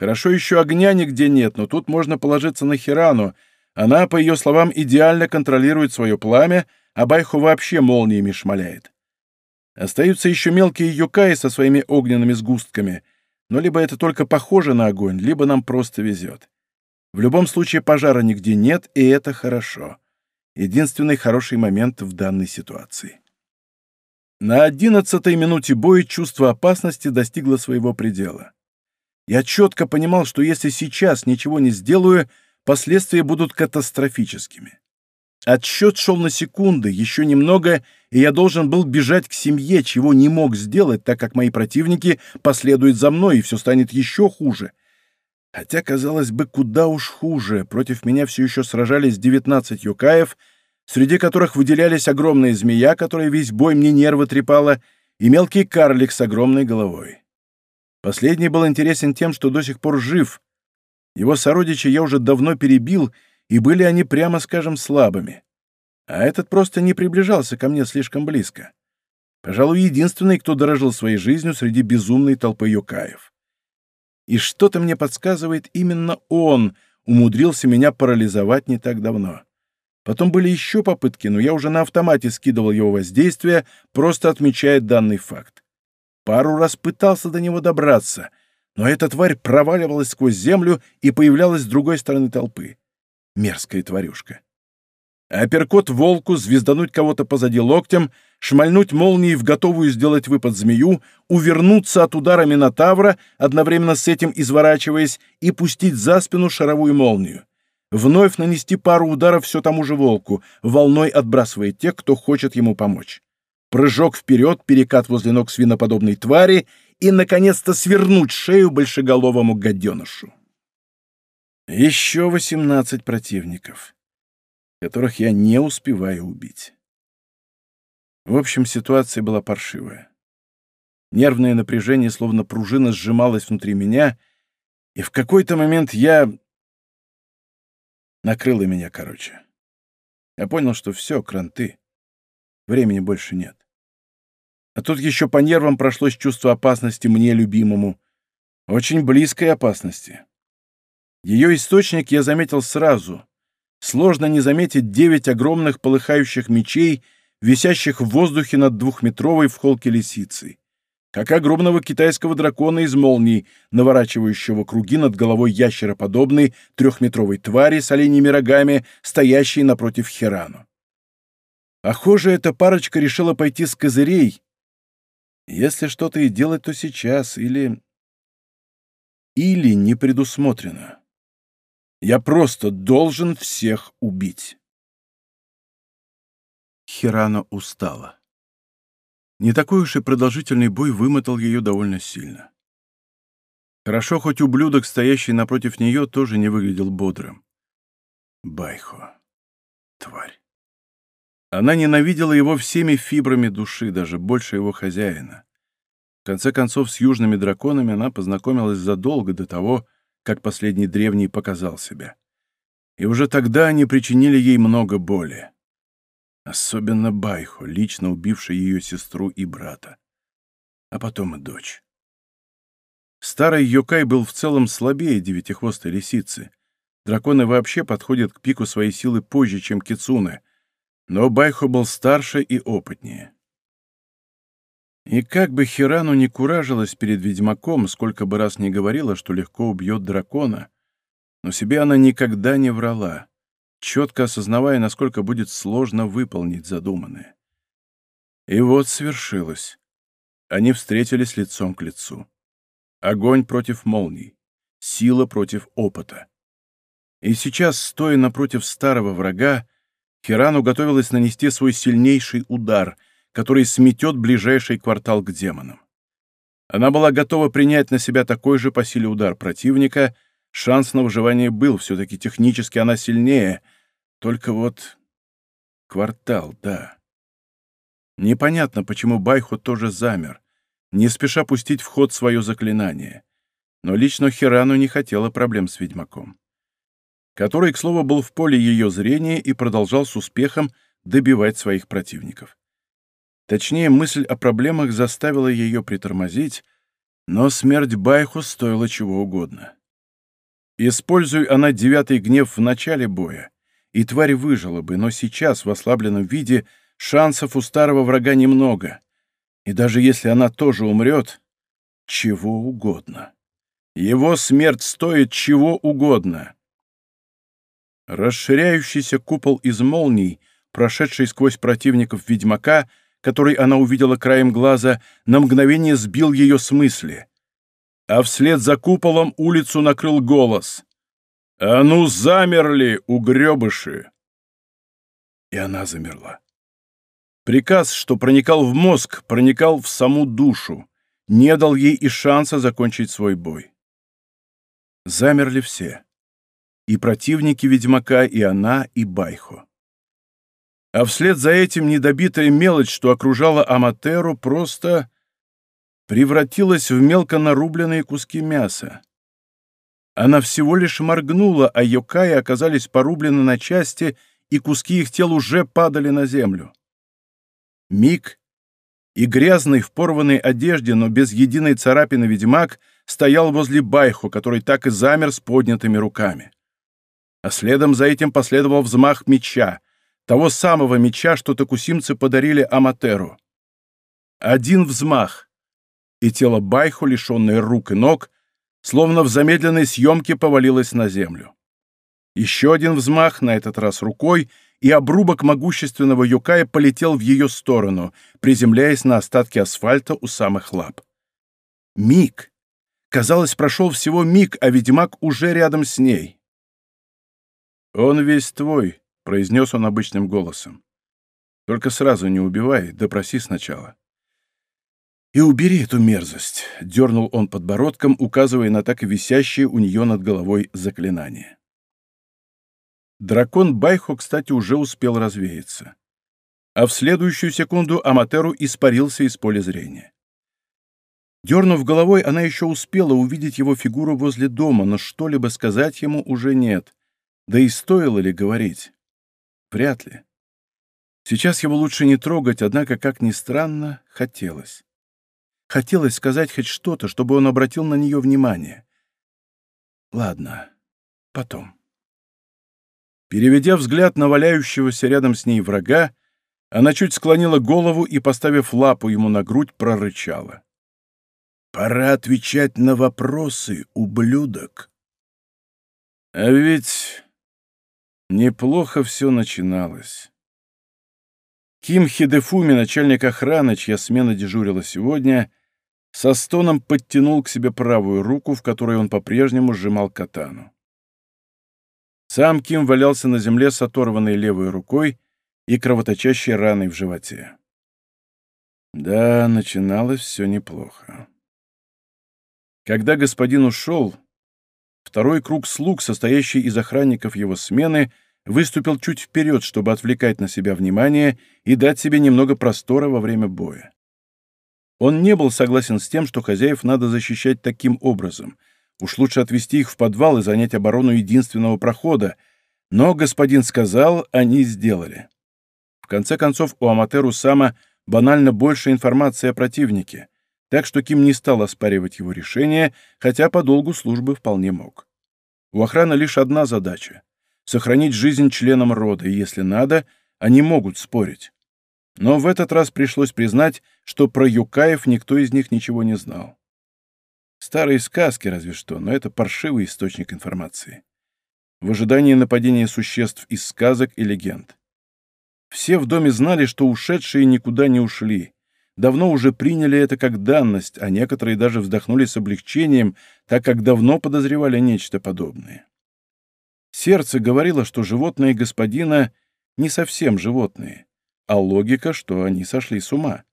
Хорошо еще огня нигде нет, но тут можно положиться на Хирану. Она, по ее словам, идеально контролирует свое пламя, а Байху вообще молниями шмаляет. Остаются еще мелкие юкаи со своими огненными сгустками, но либо это только похоже на огонь, либо нам просто везет. В любом случае пожара нигде нет, и это хорошо. Единственный хороший момент в данной ситуации. На одиннадцатой минуте боя чувство опасности достигло своего предела. Я четко понимал, что если сейчас ничего не сделаю, последствия будут катастрофическими. Отсчет шел на секунды, еще немного, и я должен был бежать к семье, чего не мог сделать, так как мои противники последуют за мной, и все станет еще хуже. Хотя, казалось бы, куда уж хуже. Против меня все еще сражались 19 юкаев, среди которых выделялись огромная змея, которая весь бой мне нервы трепала, и мелкий карлик с огромной головой. Последний был интересен тем, что до сих пор жив. Его сородичи я уже давно перебил, и были они, прямо скажем, слабыми. А этот просто не приближался ко мне слишком близко. Пожалуй, единственный, кто дорожил своей жизнью среди безумной толпы юкаев. И что-то мне подсказывает, именно он умудрился меня парализовать не так давно. Потом были еще попытки, но я уже на автомате скидывал его воздействие, просто отмечая данный факт. Пару раз пытался до него добраться, но эта тварь проваливалась сквозь землю и появлялась с другой стороны толпы. Мерзкая тварюшка. Апперкот волку, звездануть кого-то позади локтем, шмальнуть молнией в готовую сделать выпад змею, увернуться от удара Минотавра, одновременно с этим изворачиваясь, и пустить за спину шаровую молнию. Вновь нанести пару ударов все тому же волку, волной отбрасывая тех, кто хочет ему помочь прыжок вперед, перекат возле ног свиноподобной твари и, наконец-то, свернуть шею большеголовому гаденышу. Еще восемнадцать противников, которых я не успеваю убить. В общем, ситуация была паршивая. Нервное напряжение, словно пружина, сжималось внутри меня, и в какой-то момент я... Накрыло меня, короче. Я понял, что все, кранты. Времени больше нет. А тут еще по нервам прошлось чувство опасности мне, любимому. Очень близкой опасности. Ее источник я заметил сразу. Сложно не заметить девять огромных полыхающих мечей, висящих в воздухе над двухметровой в холке лисицей. Как огромного китайского дракона из молний, наворачивающего круги над головой ящероподобной трехметровой твари с оленьими рогами, стоящей напротив Хирану. Похоже, эта парочка решила пойти с козырей, если что-то и делать, то сейчас, или... Или не предусмотрено. Я просто должен всех убить. Хирана устала. Не такой уж и продолжительный бой вымотал ее довольно сильно. Хорошо, хоть ублюдок, стоящий напротив нее, тоже не выглядел бодрым. Байхо. Тварь. Она ненавидела его всеми фибрами души, даже больше его хозяина. В конце концов, с южными драконами она познакомилась задолго до того, как последний древний показал себя. И уже тогда они причинили ей много боли. Особенно Байхо, лично убивший ее сестру и брата. А потом и дочь. Старый Йокай был в целом слабее девятихвостой лисицы. Драконы вообще подходят к пику своей силы позже, чем кицуны — но Байхо был старше и опытнее. И как бы Хирану не куражилась перед ведьмаком, сколько бы раз не говорила, что легко убьет дракона, но себе она никогда не врала, четко осознавая, насколько будет сложно выполнить задуманное. И вот свершилось. Они встретились лицом к лицу. Огонь против молний, сила против опыта. И сейчас, стоя напротив старого врага, Хирану готовилась нанести свой сильнейший удар, который сметет ближайший квартал к демонам. Она была готова принять на себя такой же по силе удар противника, шанс на выживание был, все-таки технически она сильнее, только вот... Квартал, да. Непонятно, почему Байху тоже замер, не спеша пустить в ход свое заклинание. Но лично Хирану не хотела проблем с ведьмаком который, к слову, был в поле ее зрения и продолжал с успехом добивать своих противников. Точнее, мысль о проблемах заставила ее притормозить, но смерть Байху стоила чего угодно. Используя она девятый гнев в начале боя, и тварь выжила бы, но сейчас, в ослабленном виде, шансов у старого врага немного. И даже если она тоже умрет, чего угодно. Его смерть стоит чего угодно. Расширяющийся купол из молний, прошедший сквозь противников ведьмака, который она увидела краем глаза, на мгновение сбил ее с мысли. А вслед за куполом улицу накрыл голос. «А ну, замерли, угребыши!» И она замерла. Приказ, что проникал в мозг, проникал в саму душу, не дал ей и шанса закончить свой бой. Замерли все. И противники ведьмака, и она, и Байхо. А вслед за этим недобитая мелочь, что окружала Аматеру, просто превратилась в мелко нарубленные куски мяса. Она всего лишь моргнула, а Йокаи оказались порублены на части, и куски их тел уже падали на землю. Миг, и грязный в порванной одежде, но без единой царапины ведьмак стоял возле Байху, который так и замер с поднятыми руками. А следом за этим последовал взмах меча, того самого меча, что токусимцы подарили Аматеру. Один взмах, и тело Байху, лишенное рук и ног, словно в замедленной съемке повалилось на землю. Еще один взмах, на этот раз рукой, и обрубок могущественного юкая полетел в ее сторону, приземляясь на остатки асфальта у самых лап. Миг. Казалось, прошел всего миг, а ведьмак уже рядом с ней. «Он весь твой», — произнес он обычным голосом. «Только сразу не убивай, допроси сначала». «И убери эту мерзость», — дернул он подбородком, указывая на так и висящее у нее над головой заклинание. Дракон Байхо, кстати, уже успел развеяться. А в следующую секунду Аматеру испарился из поля зрения. Дернув головой, она еще успела увидеть его фигуру возле дома, но что-либо сказать ему уже нет. Да и стоило ли говорить? Вряд ли. Сейчас его лучше не трогать, однако, как ни странно, хотелось. Хотелось сказать хоть что-то, чтобы он обратил на нее внимание. Ладно, потом. Переведя взгляд на валяющегося рядом с ней врага, она чуть склонила голову и, поставив лапу ему на грудь, прорычала. «Пора отвечать на вопросы, ублюдок!» А ведь неплохо все начиналось. Ким Хидефуми, начальник охраны, чья смена дежурила сегодня, со стоном подтянул к себе правую руку, в которой он по-прежнему сжимал катану. Сам Ким валялся на земле с оторванной левой рукой и кровоточащей раной в животе. Да, начиналось все неплохо. Когда господин ушел, второй круг слуг, состоящий из охранников его смены, выступил чуть вперед, чтобы отвлекать на себя внимание и дать себе немного простора во время боя. Он не был согласен с тем, что хозяев надо защищать таким образом — Уж лучше отвести их в подвал и занять оборону единственного прохода. Но господин сказал, они сделали. В конце концов, у Аматеру Сама банально больше информации о противнике, так что Ким не стал оспаривать его решение, хотя по долгу службы вполне мог. У охраны лишь одна задача — сохранить жизнь членам рода, и если надо, они могут спорить. Но в этот раз пришлось признать, что про Юкаев никто из них ничего не знал. Старые сказки разве что, но это паршивый источник информации. В ожидании нападения существ из сказок и легенд. Все в доме знали, что ушедшие никуда не ушли. Давно уже приняли это как данность, а некоторые даже вздохнули с облегчением, так как давно подозревали нечто подобное. Сердце говорило, что животные господина не совсем животные, а логика, что они сошли с ума.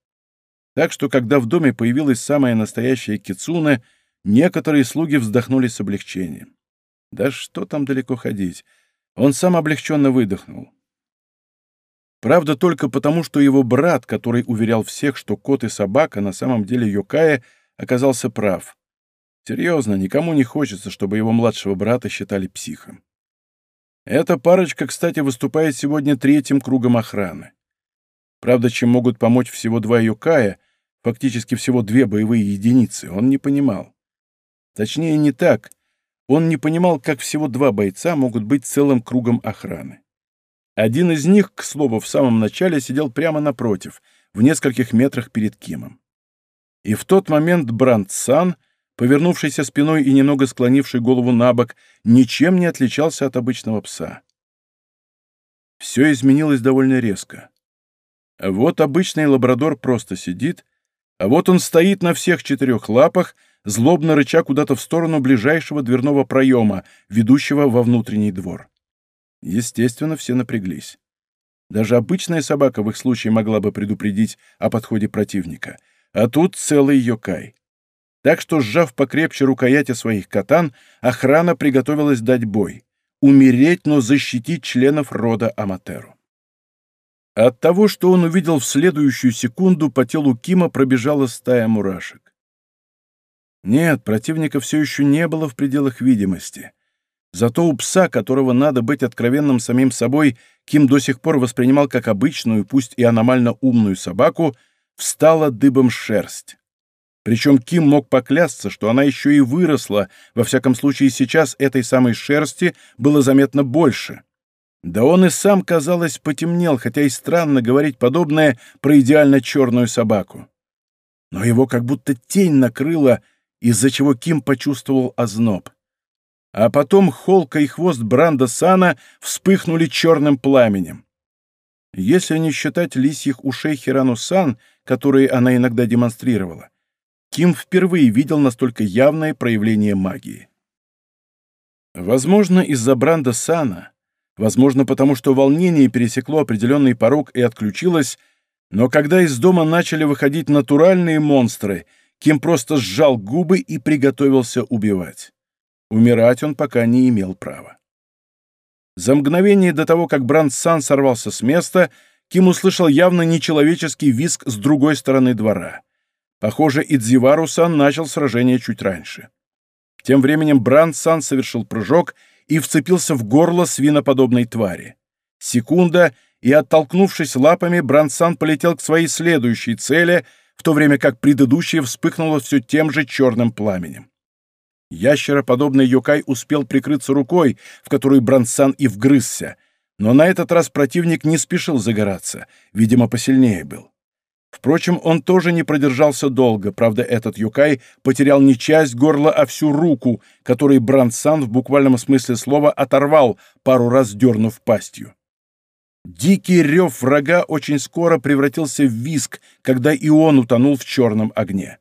Так что, когда в доме появилась самая настоящая кицуна — Некоторые слуги вздохнули с облегчением. Да что там далеко ходить? Он сам облегченно выдохнул. Правда, только потому, что его брат, который уверял всех, что кот и собака на самом деле Йокая, оказался прав. Серьезно, никому не хочется, чтобы его младшего брата считали психом. Эта парочка, кстати, выступает сегодня третьим кругом охраны. Правда, чем могут помочь всего два Йокая, фактически всего две боевые единицы, он не понимал. Точнее, не так. Он не понимал, как всего два бойца могут быть целым кругом охраны. Один из них, к слову, в самом начале сидел прямо напротив, в нескольких метрах перед Кимом. И в тот момент Бранд Сан, повернувшийся спиной и немного склонивший голову на бок, ничем не отличался от обычного пса. Все изменилось довольно резко. Вот обычный лабрадор просто сидит, а вот он стоит на всех четырех лапах, злобно рыча куда-то в сторону ближайшего дверного проема, ведущего во внутренний двор. Естественно, все напряглись. Даже обычная собака в их случае могла бы предупредить о подходе противника, а тут целый йокай. Так что, сжав покрепче рукояти своих катан, охрана приготовилась дать бой. Умереть, но защитить членов рода Аматеру. От того, что он увидел в следующую секунду, по телу Кима пробежала стая мурашек. Нет, противника все еще не было в пределах видимости. Зато у пса, которого надо быть откровенным самим собой, Ким до сих пор воспринимал как обычную, пусть и аномально умную собаку, встала дыбом шерсть. Причем Ким мог поклясться, что она еще и выросла, во всяком случае сейчас этой самой шерсти было заметно больше. Да он и сам, казалось, потемнел, хотя и странно говорить подобное про идеально черную собаку. Но его как будто тень накрыла, из-за чего Ким почувствовал озноб. А потом холка и хвост Бранда Сана вспыхнули черным пламенем. Если не считать лисьих ушей Хирану Сан, которые она иногда демонстрировала, Ким впервые видел настолько явное проявление магии. Возможно, из-за Бранда Сана возможно, потому что волнение пересекло определенный порог и отключилось, но когда из дома начали выходить натуральные монстры, Ким просто сжал губы и приготовился убивать. Умирать он пока не имел права. За мгновение до того, как Брандсан сорвался с места, Ким услышал явно нечеловеческий визг с другой стороны двора. Похоже, Идзивару-сан начал сражение чуть раньше. Тем временем Брандсан совершил прыжок — и вцепился в горло свиноподобной твари. Секунда, и, оттолкнувшись лапами, Брансан полетел к своей следующей цели, в то время как предыдущая вспыхнула все тем же черным пламенем. Ящероподобный Йокай успел прикрыться рукой, в которую Брансан и вгрызся, но на этот раз противник не спешил загораться, видимо, посильнее был. Впрочем, он тоже не продержался долго, правда, этот Юкай потерял не часть горла, а всю руку, которой Брандсан в буквальном смысле слова оторвал, пару раз дернув пастью. Дикий рев врага очень скоро превратился в виск, когда и он утонул в черном огне.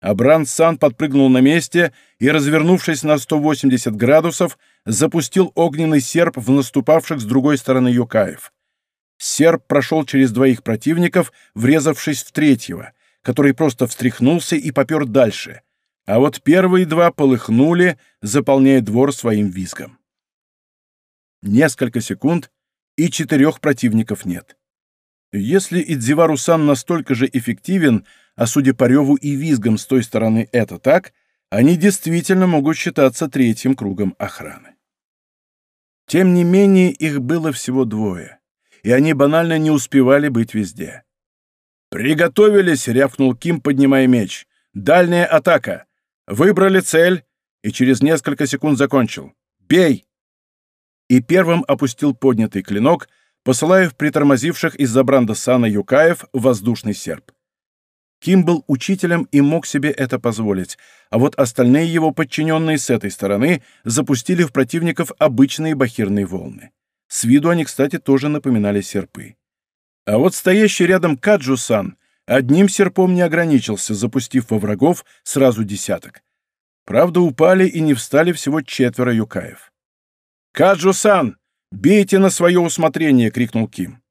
А Брандсан подпрыгнул на месте и, развернувшись на 180 градусов, запустил огненный серп в наступавших с другой стороны Юкаев. Серб прошел через двоих противников, врезавшись в третьего, который просто встряхнулся и попер дальше, а вот первые два полыхнули, заполняя двор своим визгом. Несколько секунд, и четырех противников нет. Если Идзивару-сан настолько же эффективен, а судя по реву и визгам с той стороны это так, они действительно могут считаться третьим кругом охраны. Тем не менее, их было всего двое и они банально не успевали быть везде. «Приготовились!» — рявкнул Ким, поднимая меч. «Дальняя атака! Выбрали цель!» И через несколько секунд закончил. «Бей!» И первым опустил поднятый клинок, посылая в притормозивших из-за бранда Сана Юкаев воздушный серп. Ким был учителем и мог себе это позволить, а вот остальные его подчиненные с этой стороны запустили в противников обычные бахирные волны. С виду они, кстати, тоже напоминали серпы. А вот стоящий рядом Каджусан одним серпом не ограничился, запустив во врагов сразу десяток. Правда, упали и не встали всего четверо юкаев. «Каджусан, бейте на свое усмотрение!» — крикнул Ким.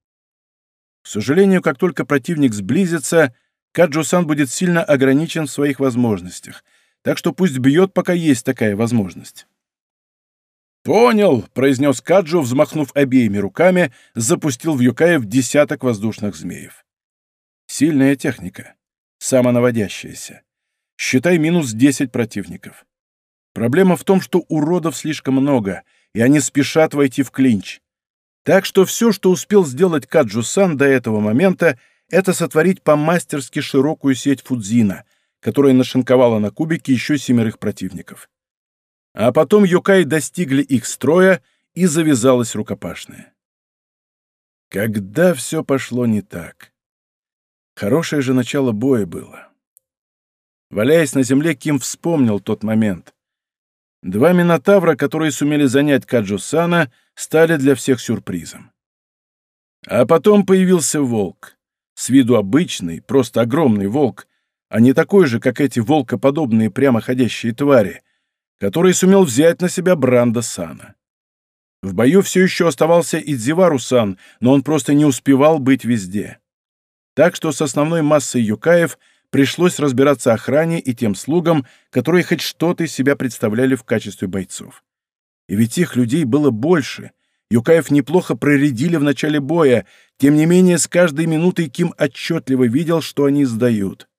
К сожалению, как только противник сблизится, Каджусан будет сильно ограничен в своих возможностях, так что пусть бьет, пока есть такая возможность. «Понял», — произнес Каджу, взмахнув обеими руками, запустил в Юкаев десяток воздушных змеев. Сильная техника, самонаводящаяся. Считай минус десять противников. Проблема в том, что уродов слишком много, и они спешат войти в клинч. Так что все, что успел сделать Каджу-сан до этого момента, это сотворить по-мастерски широкую сеть Фудзина, которая нашинковала на кубике еще семерых противников. А потом Юкай достигли их строя, и завязалась рукопашная. Когда все пошло не так? Хорошее же начало боя было. Валяясь на земле, Ким вспомнил тот момент. Два Минотавра, которые сумели занять Каджусана, стали для всех сюрпризом. А потом появился волк. С виду обычный, просто огромный волк, а не такой же, как эти волкоподобные прямоходящие твари, который сумел взять на себя Бранда Сана. В бою все еще оставался Идзивару-сан, но он просто не успевал быть везде. Так что с основной массой юкаев пришлось разбираться охране и тем слугам, которые хоть что-то из себя представляли в качестве бойцов. И ведь их людей было больше. Юкаев неплохо проредили в начале боя, тем не менее с каждой минутой Ким отчетливо видел, что они сдают.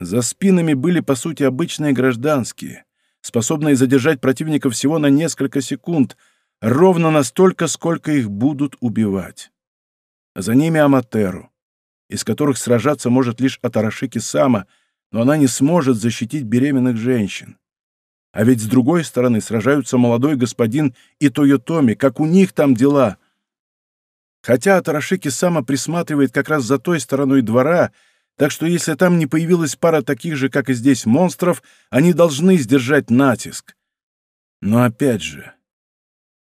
За спинами были, по сути, обычные гражданские, способные задержать противника всего на несколько секунд, ровно настолько, сколько их будут убивать. За ними Аматеру, из которых сражаться может лишь Атарашики Сама, но она не сможет защитить беременных женщин. А ведь с другой стороны сражаются молодой господин и Тойотоми, как у них там дела. Хотя Атарашики Сама присматривает как раз за той стороной двора, так что если там не появилась пара таких же, как и здесь, монстров, они должны сдержать натиск. Но опять же,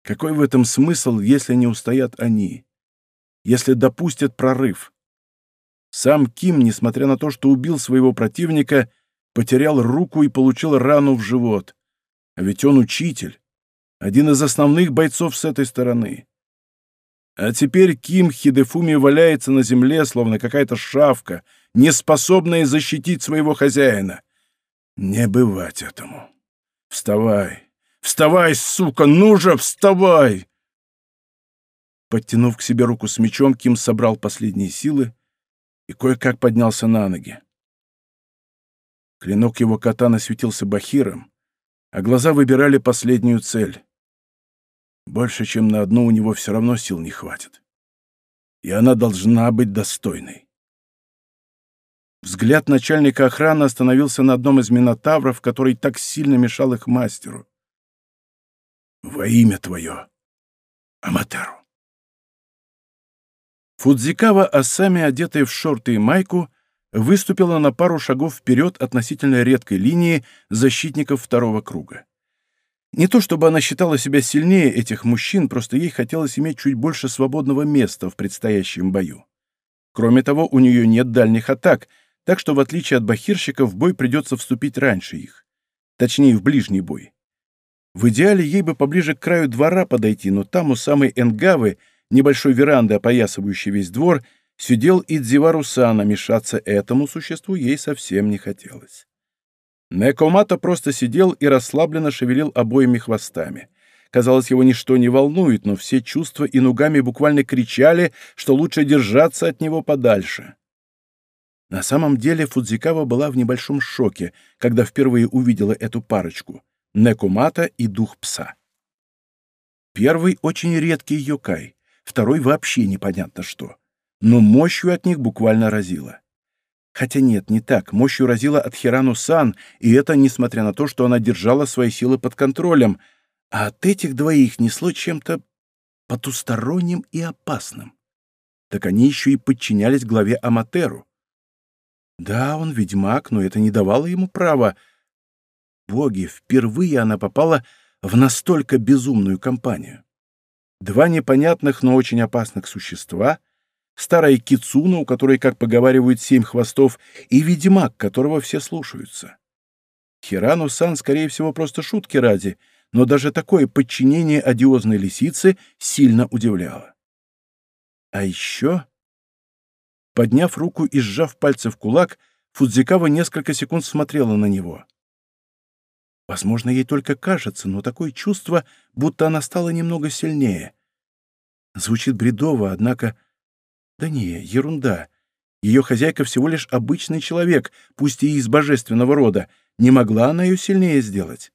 какой в этом смысл, если не устоят они? Если допустят прорыв? Сам Ким, несмотря на то, что убил своего противника, потерял руку и получил рану в живот. А ведь он учитель, один из основных бойцов с этой стороны. А теперь Ким Хидефуми валяется на земле, словно какая-то шавка, не способная защитить своего хозяина. Не бывать этому. Вставай! Вставай, сука! Ну же, вставай! Подтянув к себе руку с мечом, Ким собрал последние силы и кое-как поднялся на ноги. Клинок его катана светился бахиром, а глаза выбирали последнюю цель. Больше, чем на одну у него все равно сил не хватит. И она должна быть достойной. Взгляд начальника охраны остановился на одном из минотавров, который так сильно мешал их мастеру. «Во имя твое, Аматеру!» Фудзикава Асами, одетая в шорты и майку, выступила на пару шагов вперед относительно редкой линии защитников второго круга. Не то чтобы она считала себя сильнее этих мужчин, просто ей хотелось иметь чуть больше свободного места в предстоящем бою. Кроме того, у нее нет дальних атак, так что, в отличие от бахирщиков, в бой придется вступить раньше их. Точнее, в ближний бой. В идеале ей бы поближе к краю двора подойти, но там у самой Энгавы, небольшой веранды, опоясывающей весь двор, сидел Идзивару-сан, мешаться этому существу ей совсем не хотелось. Некомата просто сидел и расслабленно шевелил обоими хвостами. Казалось, его ничто не волнует, но все чувства и нугами буквально кричали, что лучше держаться от него подальше. На самом деле Фудзикава была в небольшом шоке, когда впервые увидела эту парочку — Некумата и Дух Пса. Первый очень редкий йокай, второй вообще непонятно что. Но мощью от них буквально разило. Хотя нет, не так. Мощью разило от Хирану-сан, и это несмотря на то, что она держала свои силы под контролем. А от этих двоих несло чем-то потусторонним и опасным. Так они еще и подчинялись главе Аматеру. Да, он ведьмак, но это не давало ему права. Боги, впервые она попала в настолько безумную компанию. Два непонятных, но очень опасных существа, старая кицуна, у которой, как поговаривают, семь хвостов, и ведьмак, которого все слушаются. Хирану-сан, скорее всего, просто шутки ради, но даже такое подчинение одиозной лисицы сильно удивляло. А еще Подняв руку и сжав пальцы в кулак, Фудзикава несколько секунд смотрела на него. Возможно, ей только кажется, но такое чувство, будто она стала немного сильнее. Звучит бредово, однако... Да не, ерунда. Ее хозяйка всего лишь обычный человек, пусть и из божественного рода. Не могла она ее сильнее сделать.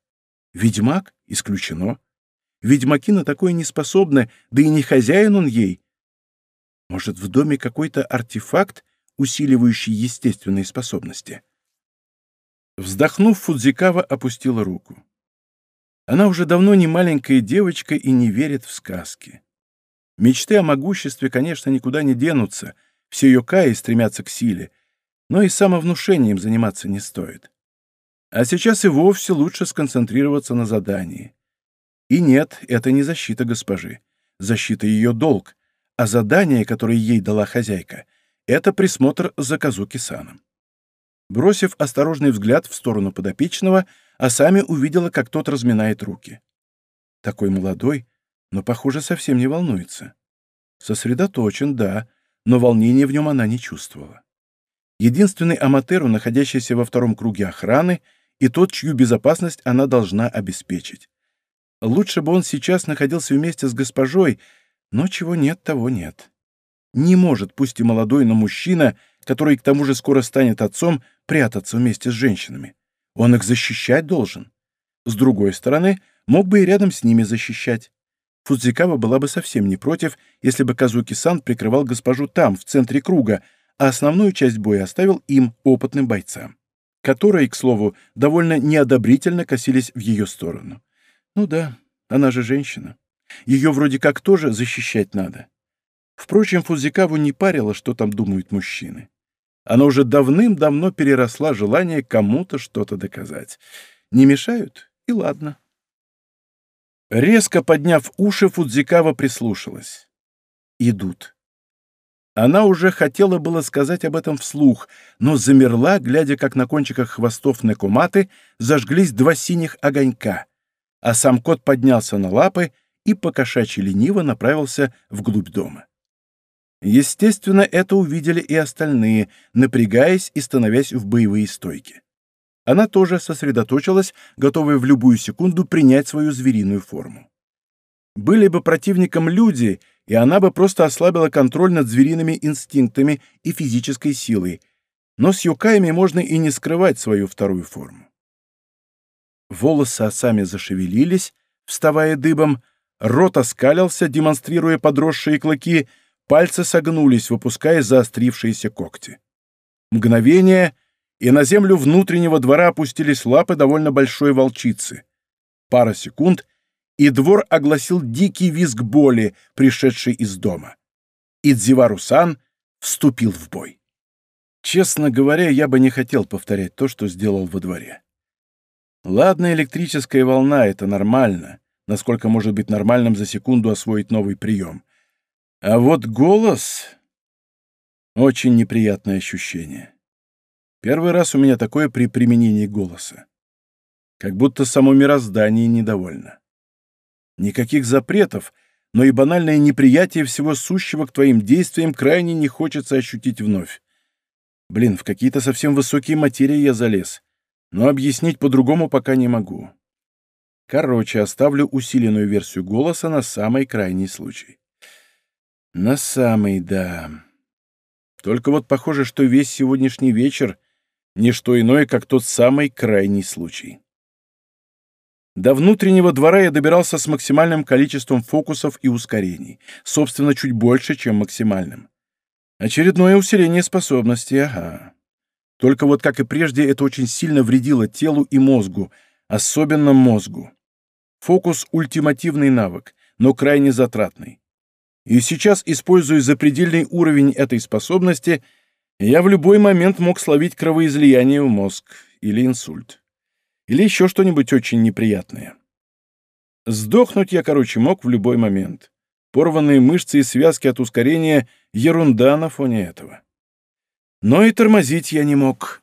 Ведьмак? Исключено. Ведьмаки на такое не способны, да и не хозяин он ей. Может, в доме какой-то артефакт, усиливающий естественные способности? Вздохнув, Фудзикава опустила руку. Она уже давно не маленькая девочка и не верит в сказки. Мечты о могуществе, конечно, никуда не денутся, все Йокаи стремятся к силе, но и самовнушением заниматься не стоит. А сейчас и вовсе лучше сконцентрироваться на задании. И нет, это не защита госпожи. Защита ее долг, а задание, которое ей дала хозяйка, это присмотр за Казуки-саном. Бросив осторожный взгляд в сторону подопечного, Асами увидела, как тот разминает руки. Такой молодой, но, похоже, совсем не волнуется. Сосредоточен, да, но волнения в нем она не чувствовала. Единственный Аматеру, находящийся во втором круге охраны, и тот, чью безопасность она должна обеспечить. Лучше бы он сейчас находился вместе с госпожой, но чего нет, того нет. Не может, пусть и молодой, но мужчина, который к тому же скоро станет отцом, прятаться вместе с женщинами. Он их защищать должен. С другой стороны, мог бы и рядом с ними защищать. Фудзикава была бы совсем не против, если бы Казуки-сан прикрывал госпожу там, в центре круга, а основную часть боя оставил им, опытным бойцам, которые, к слову, довольно неодобрительно косились в ее сторону. Ну да, она же женщина. Ее вроде как тоже защищать надо. Впрочем, Фудзикаву не парило, что там думают мужчины. Она уже давным-давно переросла желание кому-то что-то доказать. Не мешают? И ладно. Резко подняв уши, Фудзикава прислушалась. Идут. Она уже хотела было сказать об этом вслух, но замерла, глядя, как на кончиках хвостов Некуматы зажглись два синих огонька, а сам кот поднялся на лапы и покошачьи лениво направился вглубь дома. Естественно, это увидели и остальные, напрягаясь и становясь в боевые стойки. Она тоже сосредоточилась, готовая в любую секунду принять свою звериную форму. Были бы противником люди, и она бы просто ослабила контроль над звериными инстинктами и физической силой, но с юкаями можно и не скрывать свою вторую форму. Волосы осами зашевелились, вставая дыбом, рот оскалился, демонстрируя подросшие клыки — Пальцы согнулись, выпуская заострившиеся когти. Мгновение, и на землю внутреннего двора опустились лапы довольно большой волчицы. Пара секунд, и двор огласил дикий визг боли, пришедший из дома. Идзивару-сан вступил в бой. Честно говоря, я бы не хотел повторять то, что сделал во дворе. Ладно, электрическая волна — это нормально, насколько может быть нормальным за секунду освоить новый прием — а вот голос — очень неприятное ощущение. Первый раз у меня такое при применении голоса. Как будто само мироздание недовольно. Никаких запретов, но и банальное неприятие всего сущего к твоим действиям крайне не хочется ощутить вновь. Блин, в какие-то совсем высокие материи я залез, но объяснить по-другому пока не могу. Короче, оставлю усиленную версию голоса на самый крайний случай. На самый, да. Только вот похоже, что весь сегодняшний вечер — не что иное, как тот самый крайний случай. До внутреннего двора я добирался с максимальным количеством фокусов и ускорений, собственно, чуть больше, чем максимальным. Очередное усиление способностей, ага. Только вот, как и прежде, это очень сильно вредило телу и мозгу, особенно мозгу. Фокус — ультимативный навык, но крайне затратный. И сейчас, используя запредельный уровень этой способности, я в любой момент мог словить кровоизлияние в мозг или инсульт. Или еще что-нибудь очень неприятное. Сдохнуть я, короче, мог в любой момент. Порванные мышцы и связки от ускорения — ерунда на фоне этого. Но и тормозить я не мог.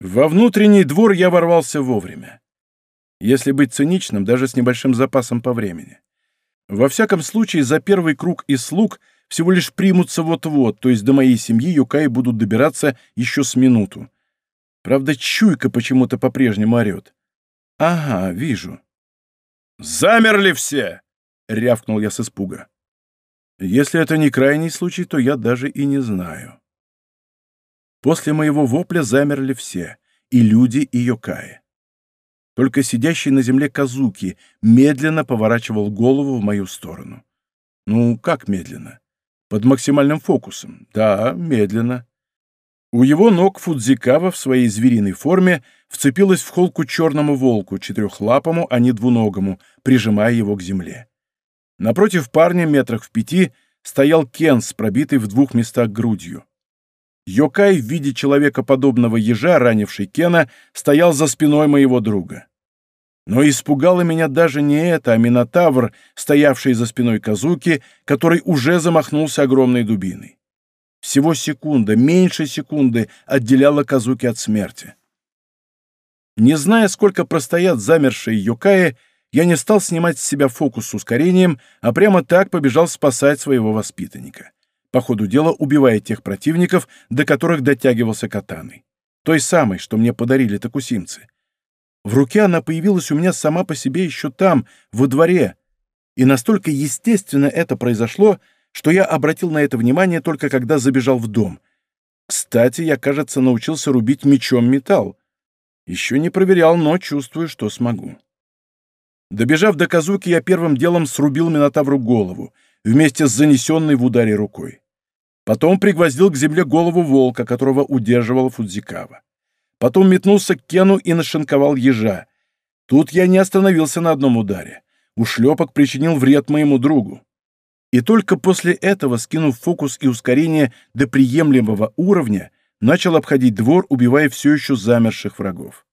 Во внутренний двор я ворвался вовремя. Если быть циничным, даже с небольшим запасом по времени. Во всяком случае, за первый круг из слуг всего лишь примутся вот-вот, то есть до моей семьи Юкаи будут добираться еще с минуту. Правда, чуйка почему-то по-прежнему орет. Ага, вижу. «Замерли все!» — рявкнул я с испуга. Если это не крайний случай, то я даже и не знаю. После моего вопля замерли все — и люди, и Йокаи. Только сидящий на земле Казуки медленно поворачивал голову в мою сторону. Ну, как медленно? Под максимальным фокусом. Да, медленно. У его ног Фудзикава в своей звериной форме вцепилась в холку черному волку, четырехлапому, а не двуногому, прижимая его к земле. Напротив парня, метрах в пяти, стоял Кен с пробитой в двух местах грудью. Йокай в виде человекоподобного ежа, ранивший Кена, стоял за спиной моего друга. Но испугало меня даже не это, а Минотавр, стоявший за спиной Казуки, который уже замахнулся огромной дубиной. Всего секунда, меньше секунды отделяла Казуки от смерти. Не зная, сколько простоят замершие Йокаи, я не стал снимать с себя фокус с ускорением, а прямо так побежал спасать своего воспитанника. По ходу дела убивая тех противников, до которых дотягивался катаной. Той самой, что мне подарили такусимцы. В руке она появилась у меня сама по себе еще там, во дворе. И настолько естественно это произошло, что я обратил на это внимание только когда забежал в дом. Кстати, я, кажется, научился рубить мечом металл. Еще не проверял, но чувствую, что смогу. Добежав до Казуки, я первым делом срубил Минотавру голову, вместе с занесенной в ударе рукой. Потом пригвоздил к земле голову волка, которого удерживал Фудзикава. Потом метнулся к Кену и нашинковал ежа. Тут я не остановился на одном ударе. Ушлепок причинил вред моему другу. И только после этого, скинув фокус и ускорение до приемлемого уровня, начал обходить двор, убивая все еще замерших врагов.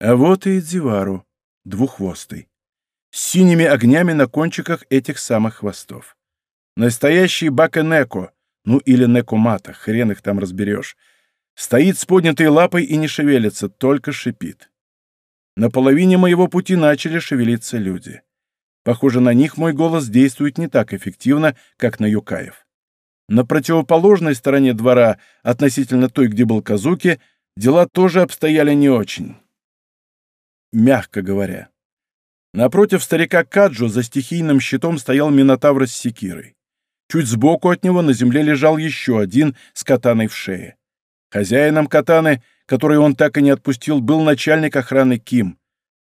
А вот и Идзивару, двуххвостый, с синими огнями на кончиках этих самых хвостов. Настоящий Бакенеко, ну или Некомата, хрен их там разберешь. Стоит с поднятой лапой и не шевелится, только шипит. На половине моего пути начали шевелиться люди. Похоже, на них мой голос действует не так эффективно, как на Юкаев. На противоположной стороне двора, относительно той, где был Казуки, дела тоже обстояли не очень. Мягко говоря. Напротив старика Каджо за стихийным щитом стоял Минотавр с секирой. Чуть сбоку от него на земле лежал еще один с катаной в шее. Хозяином катаны, который он так и не отпустил, был начальник охраны Ким.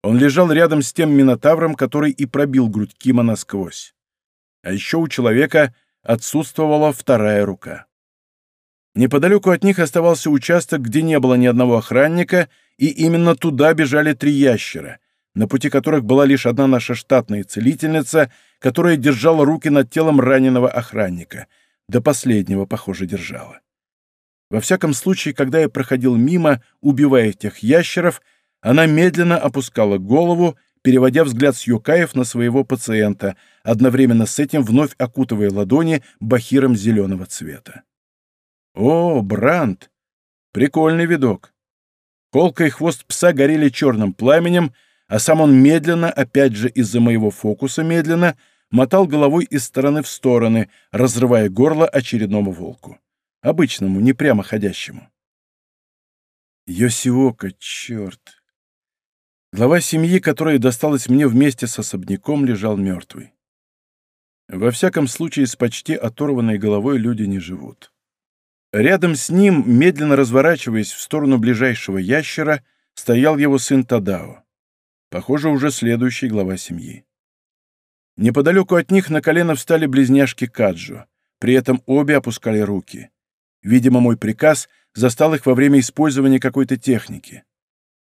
Он лежал рядом с тем Минотавром, который и пробил грудь Кима насквозь. А еще у человека отсутствовала вторая рука. Неподалеку от них оставался участок, где не было ни одного охранника, и именно туда бежали три ящера, на пути которых была лишь одна наша штатная целительница, которая держала руки над телом раненого охранника. До последнего, похоже, держала. Во всяком случае, когда я проходил мимо, убивая этих ящеров, она медленно опускала голову переводя взгляд с Юкаев на своего пациента, одновременно с этим вновь окутывая ладони бахиром зеленого цвета. «О, Бранд! Прикольный видок!» Колка и хвост пса горели черным пламенем, а сам он медленно, опять же из-за моего фокуса медленно, мотал головой из стороны в стороны, разрывая горло очередному волку. Обычному, не прямо ходящему. Йосиока, черт! Глава семьи, которая досталась мне вместе с особняком, лежал мертвый. Во всяком случае, с почти оторванной головой люди не живут. Рядом с ним, медленно разворачиваясь в сторону ближайшего ящера, стоял его сын Тадао. Похоже, уже следующий глава семьи. Неподалеку от них на колено встали близняшки Каджо. При этом обе опускали руки. Видимо, мой приказ застал их во время использования какой-то техники.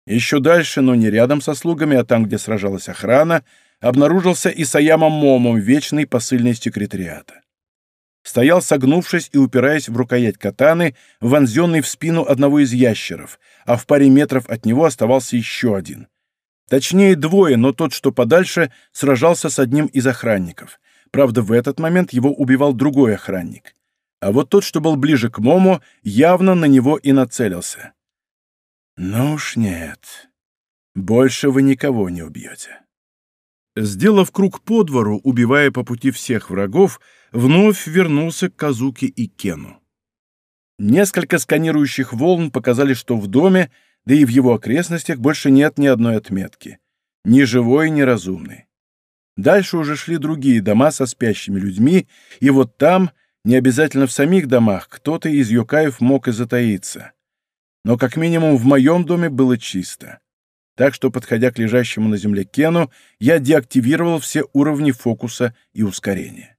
Еще дальше, но не рядом со слугами, а там, где сражалась охрана, обнаружился и Саяма Момо, вечный посыльный секретариата. Стоял согнувшись и упираясь в рукоять катаны, вонзенный в спину одного из ящеров, а в паре метров от него оставался еще один. Точнее, двое, но тот, что подальше, сражался с одним из охранников. Правда, в этот момент его убивал другой охранник. А вот тот, что был ближе к Мому, явно на него и нацелился. Ну уж нет. Больше вы никого не убьете. Сделав круг по двору, убивая по пути всех врагов, вновь вернулся к Казуке и Кену. Несколько сканирующих волн показали, что в доме, да и в его окрестностях больше нет ни одной отметки. Ни живой, ни разумной. Дальше уже шли другие дома со спящими людьми, и вот там, не обязательно в самих домах, кто-то из Йокаев мог и затаиться но как минимум в моем доме было чисто. Так что, подходя к лежащему на земле Кену, я деактивировал все уровни фокуса и ускорения.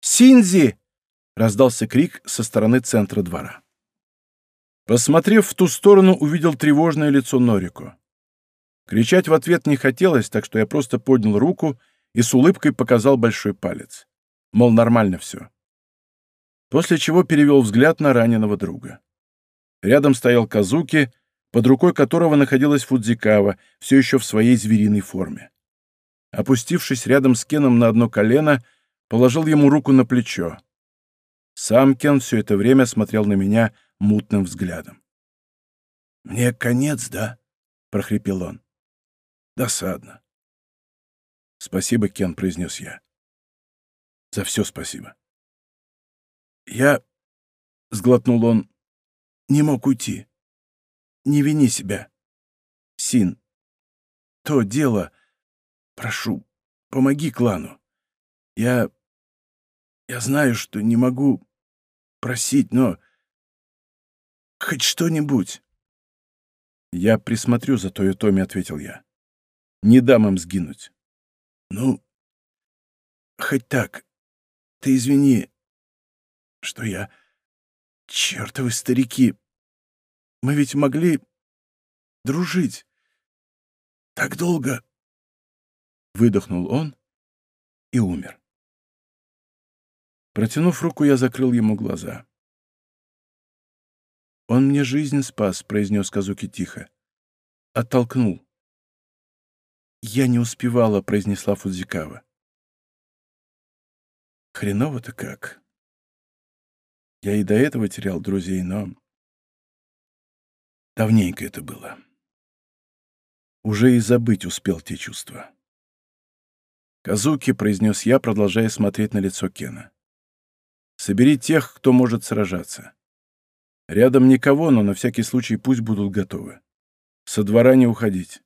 «Синзи!» — раздался крик со стороны центра двора. Посмотрев в ту сторону, увидел тревожное лицо Норико. Кричать в ответ не хотелось, так что я просто поднял руку и с улыбкой показал большой палец. Мол, нормально все. После чего перевел взгляд на раненого друга. Рядом стоял Казуки, под рукой которого находилась Фудзикава, все еще в своей звериной форме. Опустившись рядом с Кеном на одно колено, положил ему руку на плечо. Сам Кен все это время смотрел на меня мутным взглядом. «Мне конец, да?» — прохрипел он. «Досадно». «Спасибо, Кен», — произнес я. «За все спасибо». «Я...» — сглотнул он. «Не мог уйти. Не вини себя. Син, то дело... Прошу, помоги клану. Я... Я знаю, что не могу просить, но... Хоть что-нибудь. «Я присмотрю за Тойотоми», — ответил я. «Не дам им сгинуть». «Ну, хоть так. Ты извини, что я... Чертовы старики. Мы ведь могли дружить. Так долго...» Выдохнул он и умер. Протянув руку, я закрыл ему глаза. «Он мне жизнь спас», — произнес Казуки тихо. Оттолкнул. «Я не успевала», — произнесла Фудзикава. «Хреново-то как. Я и до этого терял друзей, но...» Давненько это было. Уже и забыть успел те чувства. «Казуки», — произнес я, продолжая смотреть на лицо Кена. «Собери тех, кто может сражаться. Рядом никого, но на всякий случай пусть будут готовы. Со двора не уходить.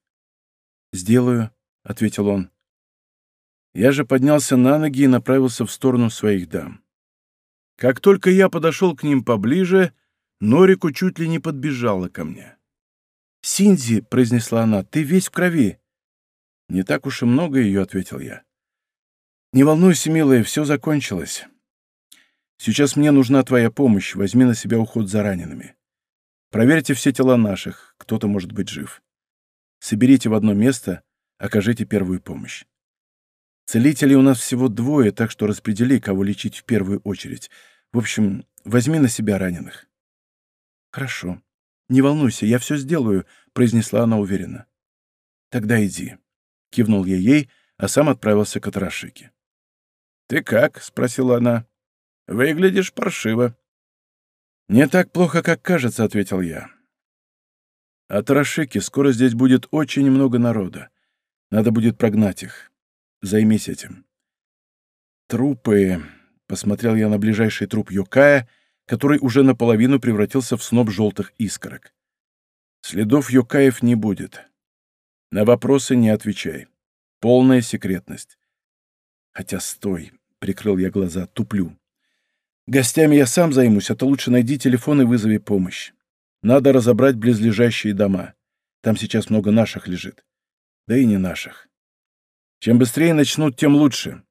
«Сделаю», — ответил он. Я же поднялся на ноги и направился в сторону своих дам. Как только я подошел к ним поближе, Норику чуть ли не подбежала ко мне. «Синзи», — произнесла она, — «ты весь в крови». «Не так уж и много ее», — ответил я. «Не волнуйся, милая, все закончилось. Сейчас мне нужна твоя помощь, возьми на себя уход за ранеными. Проверьте все тела наших, кто-то может быть жив. Соберите в одно место, окажите первую помощь. Целителей у нас всего двое, так что распредели, кого лечить в первую очередь. В общем, возьми на себя раненых». «Хорошо. Не волнуйся, я все сделаю», — произнесла она уверенно. «Тогда иди», — кивнул я ей, а сам отправился к Атарашике. «Ты как?» — спросила она. Выглядишь паршиво». «Не так плохо, как кажется», — ответил я. «От Рашики скоро здесь будет очень много народа. Надо будет прогнать их. Займись этим». «Трупы...» — посмотрел я на ближайший труп Йокая, который уже наполовину превратился в сноп желтых искорок. «Следов Йокаев не будет. На вопросы не отвечай. Полная секретность. Хотя стой, — прикрыл я глаза, — туплю. Гостями я сам займусь, а то лучше найди телефон и вызови помощь. Надо разобрать близлежащие дома. Там сейчас много наших лежит. Да и не наших. Чем быстрее начнут, тем лучше.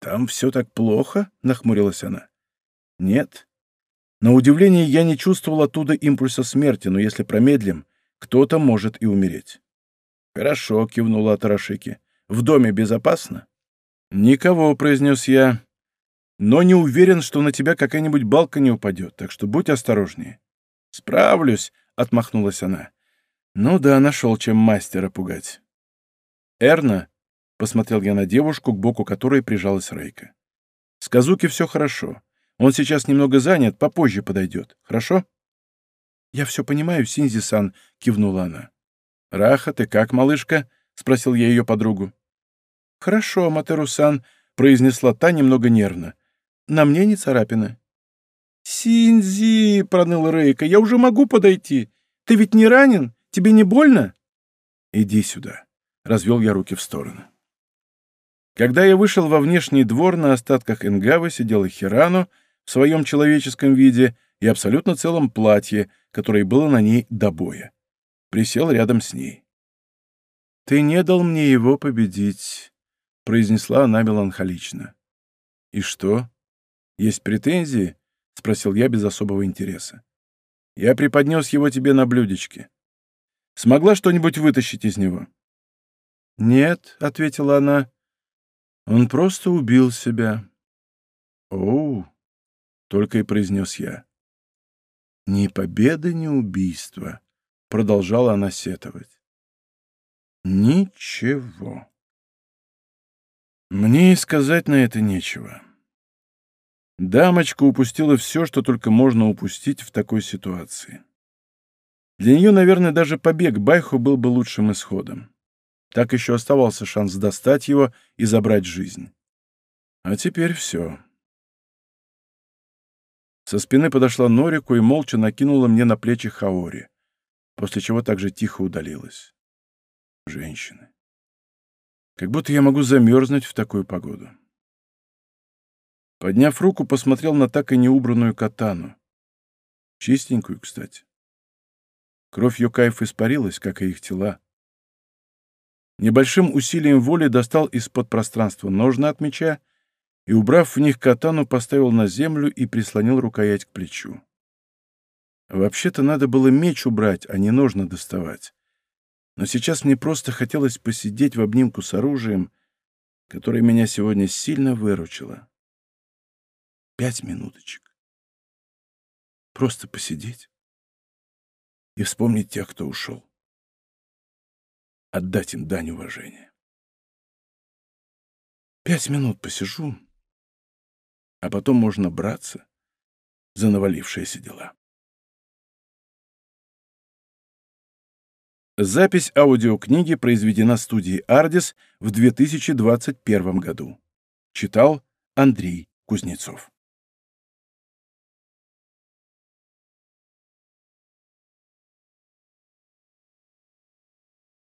«Там все так плохо?» — нахмурилась она. «Нет. На удивление, я не чувствовал оттуда импульса смерти, но если промедлим, кто-то может и умереть». «Хорошо», — кивнула Атарашики. «В доме безопасно?» «Никого», — произнес я но не уверен, что на тебя какая-нибудь балка не упадет, так что будь осторожнее». «Справлюсь», — отмахнулась она. «Ну да, нашел, чем мастера пугать». «Эрна», — посмотрел я на девушку, к боку которой прижалась Рейка. «С Казуки все хорошо. Он сейчас немного занят, попозже подойдет. Хорошо?» «Я все понимаю, Синзи-сан», — кивнула она. «Раха, ты как, малышка?» — спросил я ее подругу. «Хорошо, Матеру-сан», — произнесла та немного нервно. На мне не царапины». «Синзи!» — проныла Рейка. «Я уже могу подойти. Ты ведь не ранен? Тебе не больно?» «Иди сюда», — развел я руки в стороны. Когда я вышел во внешний двор, на остатках Энгавы сидела Хирану в своем человеческом виде и абсолютно целом платье, которое было на ней до боя. Присел рядом с ней. «Ты не дал мне его победить», — произнесла она меланхолично. «И что?» «Есть претензии?» — спросил я без особого интереса. «Я преподнес его тебе на блюдечке. Смогла что-нибудь вытащить из него?» «Нет», — ответила она. Он просто убил себя. Оу, только и произнес я. Ни победы, ни убийства, продолжала она сетовать. Ничего. Мне и сказать на это нечего. Дамочка упустила все, что только можно упустить в такой ситуации. Для нее, наверное, даже побег Байху был бы лучшим исходом. Так еще оставался шанс достать его и забрать жизнь. А теперь все. Со спины подошла Норику и молча накинула мне на плечи Хаори, после чего также тихо удалилась. Женщины. Как будто я могу замерзнуть в такую погоду. Подняв руку, посмотрел на так и неубранную катану. Чистенькую, кстати. Кровь Йокаев испарилась, как и их тела. Небольшим усилием воли достал из-под пространства ножны от меча и, убрав в них катану, поставил на землю и прислонил рукоять к плечу. Вообще-то надо было меч убрать, а не ножны доставать. Но сейчас мне просто хотелось посидеть в обнимку с оружием, которое меня сегодня сильно выручило. Пять минуточек. Просто посидеть и вспомнить тех, кто ушел. Отдать им дань уважения. Пять минут посижу, а потом можно браться за навалившиеся дела. Запись аудиокниги произведена студией «Ардис» в 2021 году. Читал Андрей Кузнецов.